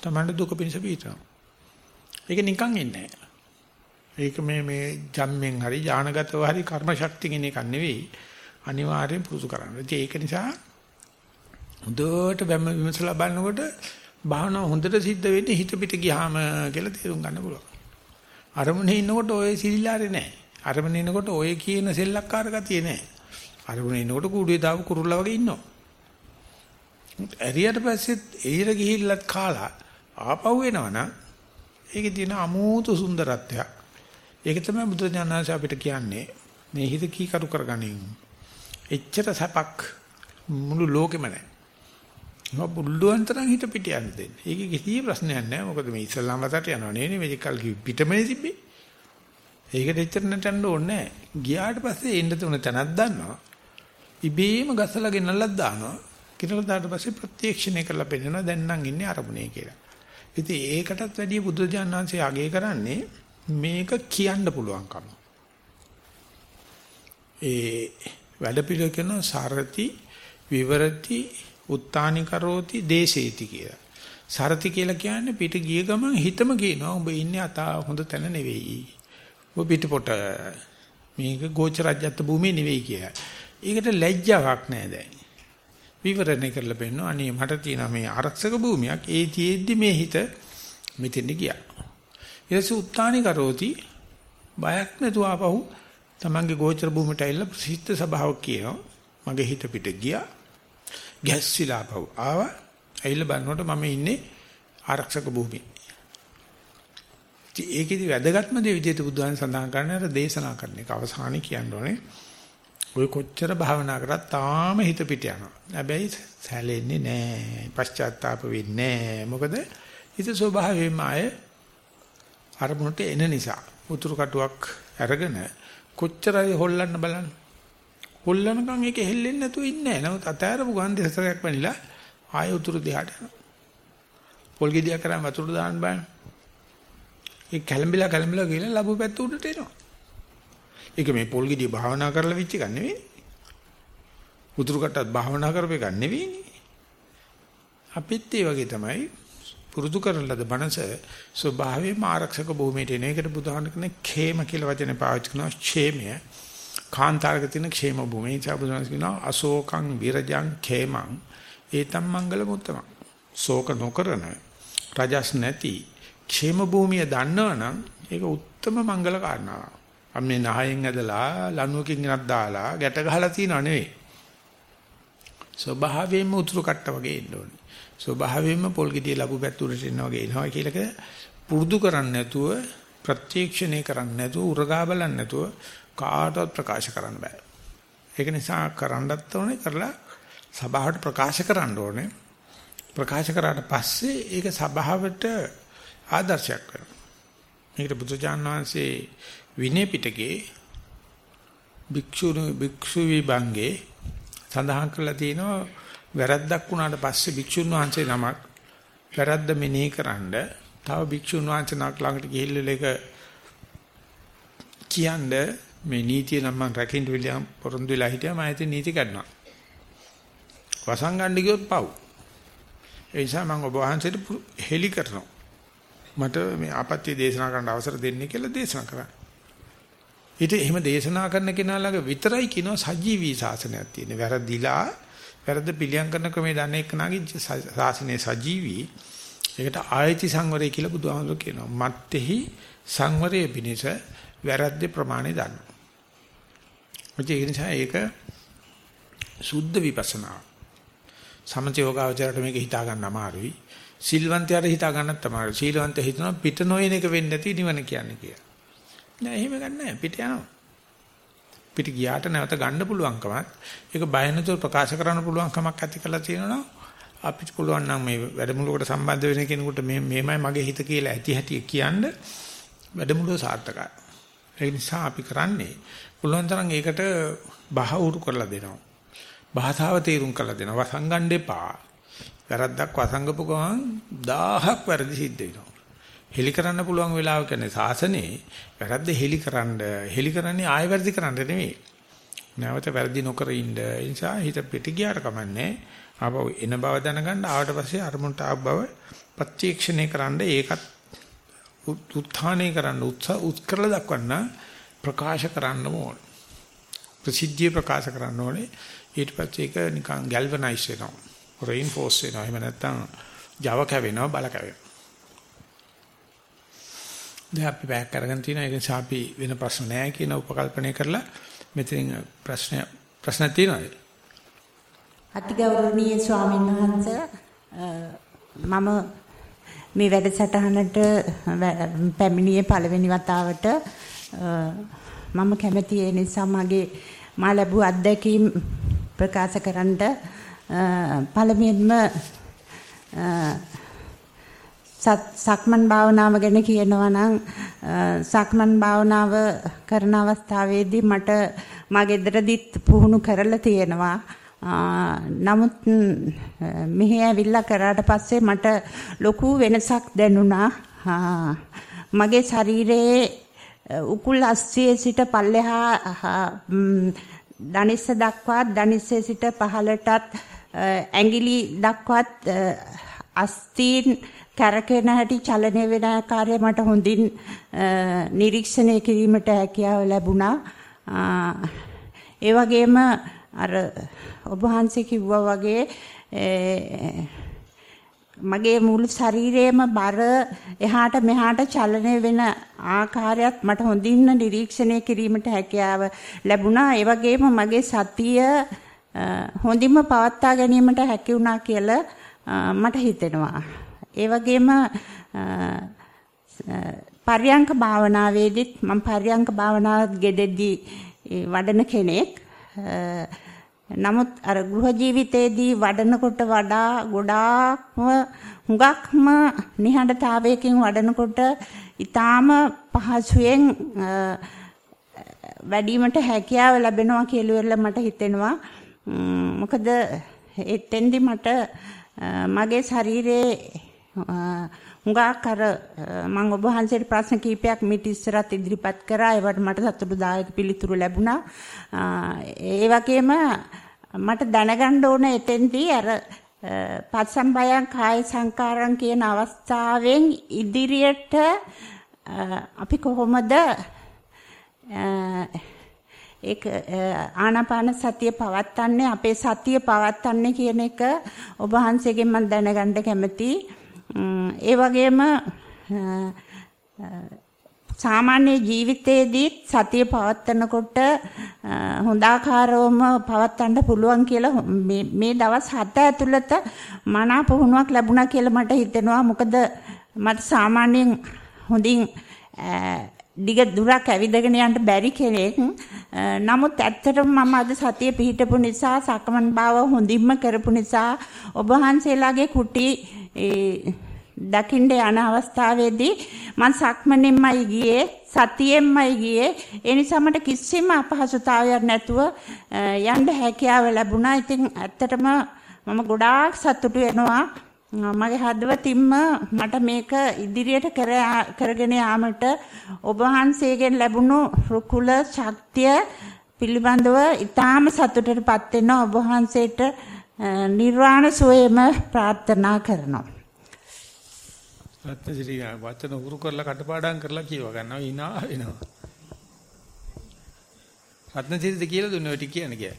[SPEAKER 1] තමයි දුක පිණිස පිටනවා ඒක නිකන් එන්නේ නැහැ ඒක මේ මේ ජම්මෙන් හරි ඥානගතව හරි කර්ම ශක්තියකින් එකක් නෙවෙයි. අනිවාර්යෙන් පුරුදු කරන්න. ඉතින් ඒක නිසා හොඳට බැම විමසලා බලනකොට භාවනාව හොඳට සිද්ධ වෙන්නේ හිත පිට ගියාම කියලා තේරුම් ගන්න පුළුවන්. අරමුණේ ඉන්නකොට ඔය සිලිලාරේ නැහැ. අරමුණේ ඉන්නකොට ඔය කියන සෙල්ලක්කාර ගතිය නැහැ. අරමුණේ ඉන්නකොට කූඩුවේ දාපු කුරුල්ලා වගේ ඉන්නවා. ඇරියට පස්සෙත් එහිර ගිහිල්ලත් කාලා ආපහු එනවනම් ඒකේ තියෙන අමෝතු සුන්දරත්වයක්. ඒක තමයි බුදුරජාණන් අපිට කියන්නේ මේ හිත කීකරු කරගනින්. එච්චර සැපක් මුළු ලෝකෙම නැහැ. මම බුල්ලුවන් තරම් හිත පිට යන්න දෙන්න. ඒකේ කිසි ප්‍රශ්නයක් නැහැ. මොකද මේ ඉස්ලාම් වතට යනවා නේ මේ කල් පිටමනේ තිබ්බේ. ඒකට එච්චර නටන්න ඕනේ නැහැ. ගියාට පස්සේ එන්න තුන තැනක් දන්නවා. ඉබේම ගසලා ගෙනල්ලක් දානවා. කිරලා දාට පස්සේ ප්‍රත්‍යක්ෂණය කරලා පෙන්නනවා දැන් නම් ඉන්නේ අරමුණේ කියලා. ඉතින් ඒකටත් වැඩිය බුදුරජාණන් වහන්සේ අගය කරන්නේ මේක කියන්න පුළුවන්කම. ඒ වැඩ පිළිවෙල කරන සරති විවරති උත්තානි කරෝති දේශේති කියලා. සරති කියලා කියන්නේ පිට ගිය ගමන් හිතම කියනවා උඹ ඉන්නේ අතා හොඳ තැන නෙවෙයි. ඔය පිටපොට මේක ගෝචරජ්‍යත් භූමිය නෙවෙයි කියලා. ඒකට ලැජ්ජාවක් නැහැ දැන්. විවරණය කරලා පෙන්නනවා අනේ මට තියෙන මේ ආරක්ෂක භූමියක් ඒ තියෙද්දි මේ හිත මෙතෙන්ද ගියා. ඊටසේ උත්තානි කරෝති බයක් නැතුව ආපහු තමන්ගේ ගෝචර භූමියට ඇවිල්ලා ප්‍රසිද්ධ සභාවක් කියනවා. මගේ හිත පිට ගියා. ගැස්සිලා ආපහු ආවා. ඇවිල්ලා බලනකොට මම ඉන්නේ ආරක්ෂක භූමියේ. ඉතින් ඒකෙදි වැදගත්ම දේ විදිහට බුදුහාම සඳහන් කරන්නේ අර දේශනා කරන එක අවසානයේ කියන්න ඕනේ. ඔය කොච්චර භාවනා කරත් තාම හිත පිට යනවා. හැබැයි සැලෙන්නේ නැහැ. පශ්චාත්තාප වෙන්නේ නැහැ. මොකද හිත ස්වභාවයෙන්ම ආය අරමුණට එන නිසා. උතුරු කටුවක් අරගෙන කොච්චරයි හොල්ලන්න බලන්න. හොල්ලනකම් ඒක හෙල්ලෙන්නේ නැතුව ඉන්නේ නැහැ. නමුත් අතෑරපු ගන්ධ හතරක් වැනිලා ආය උතුරු දිහාට යනවා. පොල් ගෙඩියක් කරන් වතුරට දාන්න බෑ. ඒ කැළඹිලා කැළඹිලා ගිහලා ලැබු පැත්ත උඩට එනවා. ඒක මේ පොල් ගෙඩිය භාවනා කරලා වෙච්ච එකක් නෙවෙයි. උතුරු කටත් භාවනා කරපු එකක් නෙවෙයිනේ. අපිත් ඒ වගේ තමයි පුරුදු කරන ලද මනස ස්වභාවයෙන්ම ආරක්ෂක භූමියට එන එකට බුදුහාම කියන ඛේම කියලා වචනේ පාවිච්චි කරනවා ඡේමය. කාන්තාරක තියෙන ඛේම භූමිය චබුදුනස් කියනවා අශෝකං විරජං ඛේමං ඒතම් මංගල මුත්තම. ශෝක නොකරන රජස් නැති ඛේම භූමිය දන්නවනම් ඒක උත්තරම මංගල කාරණාවක්. අම්මේ නහයෙන් ඇදලා ලණුවකින් ගෙනත් දාලා ගැට ගහලා තියනව නෙවෙයි. ස්වභාවයෙන්ම උතුරු කට්ට වගේ එන්න ඕනේ. ස්වභාවයෙන්ම පොල් ගෙඩිය ලැබු පැතුරට එනවා වගේ එනවා කියලක පුරුදු කරන්නේ නැතුව ප්‍රත්‍යක්ෂණය කරන්නේ නැතුව උරගා බලන්නේ නැතුව කාටවත් ප්‍රකාශ කරන්න බෑ. ඒක නිසා කරන්නත් ඕනේ කරලා සභාවට ප්‍රකාශ කරන්න ඕනේ. ප්‍රකාශ කරාට පස්සේ ඒක සභාවට ආදර්ශයක් වෙනවා. මේකට බුදුජාන් වහන්සේ විනය පිටකේ භික්ෂුණු භික්ෂු විභංගේ සඳහන් කරලා තියෙනවා වැරද්දක් වුණාට පස්සේ භික්ෂුන් වහන්සේ නමක් වැරද්ද මෙනෙහි කරන්ඩ තව භික්ෂුන් වහන්සේ නමක් ළඟට ගිහිල්ලා ඒක කියන්නේ මේ නීතිය නම් මම රැකින්න විලියම් පොරොන්දු වෙලා හිටියා මම හිතේ නීති ගන්නවා. වසංගණ්ඩ ගියොත් පව්. ඒ නිසා මම ඔබ වහන්සේට හෙලි කරනවා. මට මේ ආපත්‍ය දේශනා කරන්න අවසර දෙන්නේ කියලා දේශනා කරා. ඊට එහෙම දේශනා කරන කෙනා ළඟ විතරයි කියනවා සජීවී ශාසනයක් තියෙන. වැරදිලා වැරද්ද පිළියම් කරන ක්‍රමයේ දන්නේ එක්කනාගේ ශාසනයේ සජීවී. ඒකට ආයති සංවරය කියලා බුදුහාමුදුරු කියනවා. මත්ෙහි සංවරයේ පිණිස වැරද්දේ ප්‍රමාණය දන්න. ඒ නිසා ඒක සුද්ධ විපස්සනා. සමථ යෝගාවචරයට මේක හිතා ගන්න අමාරුයි. සිල්වන්තයාට හිතා ගන්නත් අමාරුයි. සීලවන්තය හිතනවා පිට නොයන එක වෙන්නේ නැති නිවන කියන්නේ කියලා. නෑ එහෙම ගන්නෑ පිට යනවා. පිට ගියාට නැවත ගන්න පුළුවන්කමත් ඒක බය නැතුව ප්‍රකාශ කරන්න පුළුවන්කමක් ඇති කරලා තියෙනවා අපිට පුළුවන් නම් මේ වැඩමුළුවකට සම්බන්ධ වෙන කෙනෙකුට මේ මේමයි මගේ හිත කියලා ඇති හැටි කියන්න වැඩමුළුව සාර්ථකයි. ඒ නිසා අපි කරන්නේ පුළුවන් තරම් ඒකට බහ උරු කරලා දෙනවා. භාෂාව තේරුම් කරලා දෙනවා. වසංගණ්ඩ එපා. වැරද්දක් වසංගපු ගමන් 1000ක් වැරදි සිද්ධ වෙනවා. හෙලි කරන්න පුළුවන් වෙලාව කියන්නේ සාසනේ වැරද්ද හෙලි කරන්න හෙලි කරන්නේ ආයෙ වැරදි කරන්න නෙවෙයි. නැවත වැරදි නොකර ඉන්න. ඒ නිසා හිත පිට ගියාට කමන්නේ. ආපහු එන බව දැනගන්න ආවට පස්සේ අරමුණට ආව බව ප්‍රත්‍යක්ෂණය කරන්න ඒකත් උත්ථානය කරන්න උත්සාහ උත්කරලා දක්වන්න ප්‍රකාශ කරන්න ඕන. ප්‍රසිද්ධිය ප්‍රකාශ කරන්න ඕනේ. ඊට පස්සේ ඒක නිකන් ගැල්වනයිස් වෙනවා. රේන්ෆෝස් වෙනවා. එහෙම නැත්නම් Java කැවෙනවා බල කැවෙනවා. දැන් අපි බෑක් අරගෙන තියෙනවා ඒක නිසා අපි වෙන ප්‍රශ්න නැහැ කියන උපකල්පනය කරලා මෙතනින් ප්‍රශ්න ප්‍රශ්න තියෙනවද?
[SPEAKER 6] අතිගෞරවනීය ස්වාමීන් වහන්සේ මම මේ වැඩසටහනට පැමිණියේ පළවෙනි වතාවට මම කැමති ඒ නිසා මගේ මා ලැබූ අත්දැකීම් ප්‍රකාශ කරන්න පළමුවෙන්ම සක්මන් භාවනාව ගැන කියනවා නම් සක්මන් භාවනාව කරන අවස්ථාවේදී මට මා ගෙදරදිත් පුහුණු කරලා තියෙනවා. නමුත් මෙහි ඇවිල්ලා කරාට පස්සේ මට ලොකු වෙනසක් දැනුණා. මගේ ශරීරයේ උකුල් අස්සියේ සිට පල්ලෙහා දනිස්ස දක්වාත් දනිස්සේ සිට පහළටත් ඇඟිලි දක්වාත් අස්තීන් කැරකෙන හැටි චලනය වෙන ආකාරය මට හොඳින් නිරීක්ෂණය කිරීමට හැකියාව ලැබුණා. ඒ වගේම අර ඔබ වහන්සේ කිව්වා වගේ මගේ මුළු ශරීරයේම බර එහාට මෙහාට චලනය වෙන ආකාරයත් මට හොඳින් නිරීක්ෂණය කිරීමට හැකියාව ලැබුණා. ඒ වගේම මගේ සතිය හොඳින්ම පවත්වා ගැනීමට හැකි වුණා කියලා මට හිතෙනවා. ඒ වගේම පර්යංක භාවනාවේදීත් මම පර්යංක භාවනාවත් ගෙදෙද්දී වඩන කෙනෙක්. නමුත් අර ගෘහ ජීවිතයේදී වඩනකොට වඩා ගොඩාක්ම හුඟක්ම නිහඬතාවයකින් වඩනකොට ඊටාම පහසුවෙන් වැඩිවීමට හැකියාව ලැබෙනවා කියලා මට හිතෙනවා. මොකද එතෙන්දි මට මගේ ශරීරයේ හුඟක් අර මම ඔබ වහන්සේට ප්‍රශ්න කීපයක් මිට ඉස්සරත් ඉදිරිපත් කරා ඒවට මට සතුටුදායක පිළිතුරු ලැබුණා ඒ වගේම මට දැනගන්න ඕන එතෙන්දී අර පස්සම්බයං කාය සංකාරං කියන අවස්ථාවෙන් ඉදිරියට අපි කොහොමද ඒක ආනාපාන සතිය පවත්න්නේ අපේ සතිය පවත්න්නේ කියන එක ඔබ වහන්සේගෙන් මම දැනගන්න කැමතියි. ඒ වගේම සාමාන්‍ය ජීවිතයේදී සතිය පවත්නකොට හොඳාකාරවම පවත්වන්න පුළුවන් කියලා මේ දවස් 7 ඇතුළත මනා පුහුණුවක් ලැබුණා කියලා මට හිතෙනවා මොකද මට සාමාන්‍යයෙන් හොඳින් දිග දුරක් ඇවිදගෙන යන්න බැරි කෙනෙක්. නමුත් ඇත්තටම මම අද සතිය පිහිටපු නිසා සක්මන් භාව හොඳින්ම කරපු නිසා ඔබ වහන්සේලාගේ කුටි දකින්න යන අවස්ථාවේදී මම සක්මනෙන්මයි ගියේ සතියෙන්මයි ගියේ ඒ නිසා මට කිසිම අපහසුතාවයක් නැතුව යන්න හැකියාව ලැබුණා. ඉතින් ඇත්තටම මම ගොඩාක් සතුටු වෙනවා. මගේ හදවතින්ම මට මේක ඉදිරියට කරගෙන යාමට ඔබ වහන්සේගෙන් ලැබුණු රුකුල ශක්තිය පිළිබඳව ඊටාම සතුටටපත් වෙනවා ඔබ වහන්සේට නිර්වාණ සුවයම ප්‍රාර්ථනා කරනවා
[SPEAKER 1] රත්නසිරි වචන උරු කරලා කටපාඩම් කරලා කියව ගන්නවා hina වෙනවා. රත්නසිරිද කියලා දුන්නේ ඔය ටික කියන්නේ කියයි.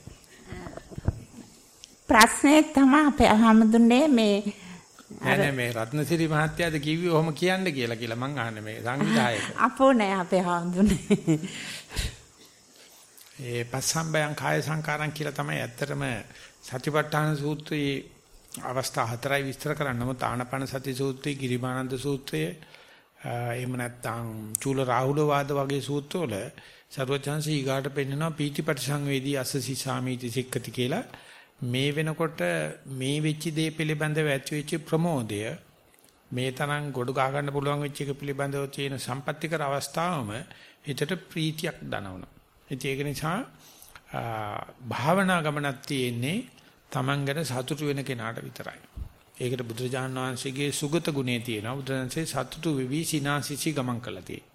[SPEAKER 6] ප්‍රශ්නේ තමයි අපේ හැමදුන්නේ මේ
[SPEAKER 1] නෑ නෑ මේ රත්නසිරි මහත්තයාද කිව්වේ ඔහොම කියන්න කියලා කියලා මං අහන්නේ මේ සංවිධායක.
[SPEAKER 6] අපෝ නෑ අපේ හැමදුන්නේ.
[SPEAKER 1] ඒ පස්සම්බයං කාය සංකාරම් කියලා තමයි ඇත්තටම සතිපට්ඨාන සූත්‍රයේ අවස්ථා හතරයි විස්තර කරන්නම තානපන සති සූත්‍රය, ගිරිමානන්ද සූත්‍රය, එහෙම නැත්නම් චූල රාහුල වාද වගේ සූත්‍රවල සර්වචන්සි ඊගාට පෙන්නනවා පීතිපට සංවේදී අසසි සාමීති සික්කති කියලා මේ වෙනකොට මේ වෙච්ච දේ පිළිබඳව ඇති වෙච්ච ප්‍රමෝදය මේ තරම් ගොඩ ගහ ගන්න පුළුවන් වෙච්ච එක පිළිබඳව තියෙන සම්පත්‍තිකර අවස්ථාවම හිතට ප්‍රීතියක් දනවනවා. ඒක නිසා භාවනා ගමනක් තියෙන්නේ Taman ගැන සතුටු වෙන කෙනාට විතරයි. ඒකට බුදුරජාණන් වහන්සේගේ සුගත ගුණේ තියෙනවා. බුදුරජාණන්සේ සතුටු වෙවි සිනාසිසි ගමන් කළා තියෙන්නේ.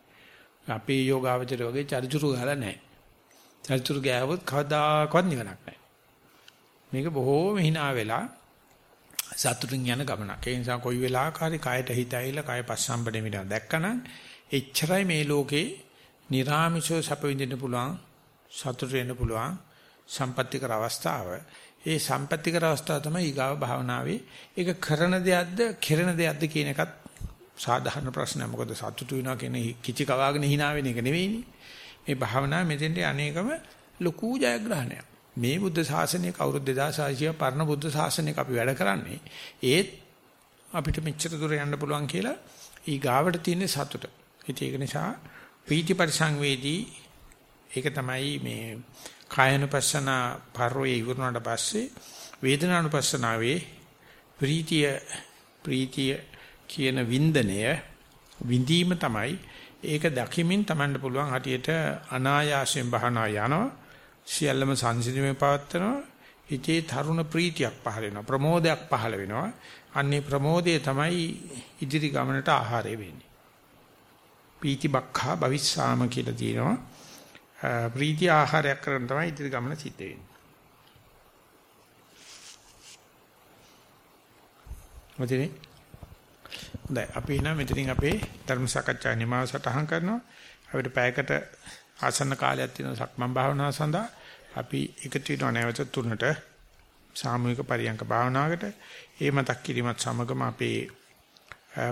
[SPEAKER 1] අපේ යෝගාවචර වගේ චරිචුරු ගහලා නැහැ. චරිචුරු ගෑවොත් කවදාකවත් නිවනක් නැහැ. මේක බොහෝම hina වෙලා සතුටින් යන ගමනක්. ඒ නිසා කොයි වෙලාවක හරි කයට හිත ඇවිල්ලා කය පස්සම්බනේ මිනා දැක්කනම් එච්චරයි මේ ලෝකේ निराமிෂව සැප විඳින්න පුළුවන් සතුට වෙන්න පුළුවන් සම්පත්‍තිකර අවස්ථාව. ඒ සම්පත්‍තිකර අවස්ථාව තමයි ඊගාව භාවනාවේ. ඒක කරන දෙයක්ද, කෙරෙන දෙයක්ද කියන එකත් සාධාරණ ප්‍රශ්නයක්. මොකද සතුටු වෙනවා කියන කිචි කවාගෙන hina වෙන එක නෙවෙයිනේ. මේ භාවනාව මෙතෙන්ට අනේකම ලොකු ජයග්‍රහණයක්. මේ බුද්ධ ශාසනය කවුරුත් 2600 පරණ බුද්ධ ශාසනයක අපි වැඩ කරන්නේ. ඒත් අපිට මෙච්චර දුර යන්න පුළුවන් කියලා ඊ ගාවට තියෙන සතුට. ඉතින් ඒක නිසා ප්‍රීති පරිසංවේදී ඒක තමයි මේ කායනුපස්සන පරෝයේ ඉවරනට පස්සේ වේදනානුපස්සනාවේ ප්‍රීතිය ප්‍රීතිය කියන වින්දනය විඳීම තමයි ඒක දකිමින් Tamanට පුළුවන් හටියට අනායාසයෙන් බහනා යනවා සියල්ලම සංසිඳීමේ පවත්නවා හිතේ තරුණ ප්‍රීතියක් පහළ වෙනවා ප්‍රමෝදයක් පහළ වෙනවා. අන්නේ ප්‍රමෝදය තමයි ඉදිරි ගමනට ආහාරය වෙන්නේ. පීති බක්ඛා භවිස්සාම කියලා තියෙනවා. ප්‍රීති ආහාරයක් කරන තමයි ඉදිරි ගමන සිද්ධ වෙන්නේ. මොකදනේ? හොඳයි අපි එහෙනම් මෙතනින් අපේ ධර්ම සාකච්ඡා නිමාව සටහන් කරනවා. අපිට පැයකට ආසන්න කාලයක් තියෙන සක්මන් භාවනාව සඳහා අපි එකතු වෙනවා නැවත තුනට සාමූහික පරියන්ක භාවනාවකට. ඒ මතක් කිරීමත් සමගම අපේ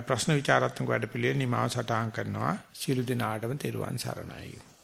[SPEAKER 1] ප්‍රශ්න විචාරාත්මක වැඩපිළිවෙල නිමාව සටහන් කරනවා. සියලු දෙනාටම තෙරුවන් සරණයි.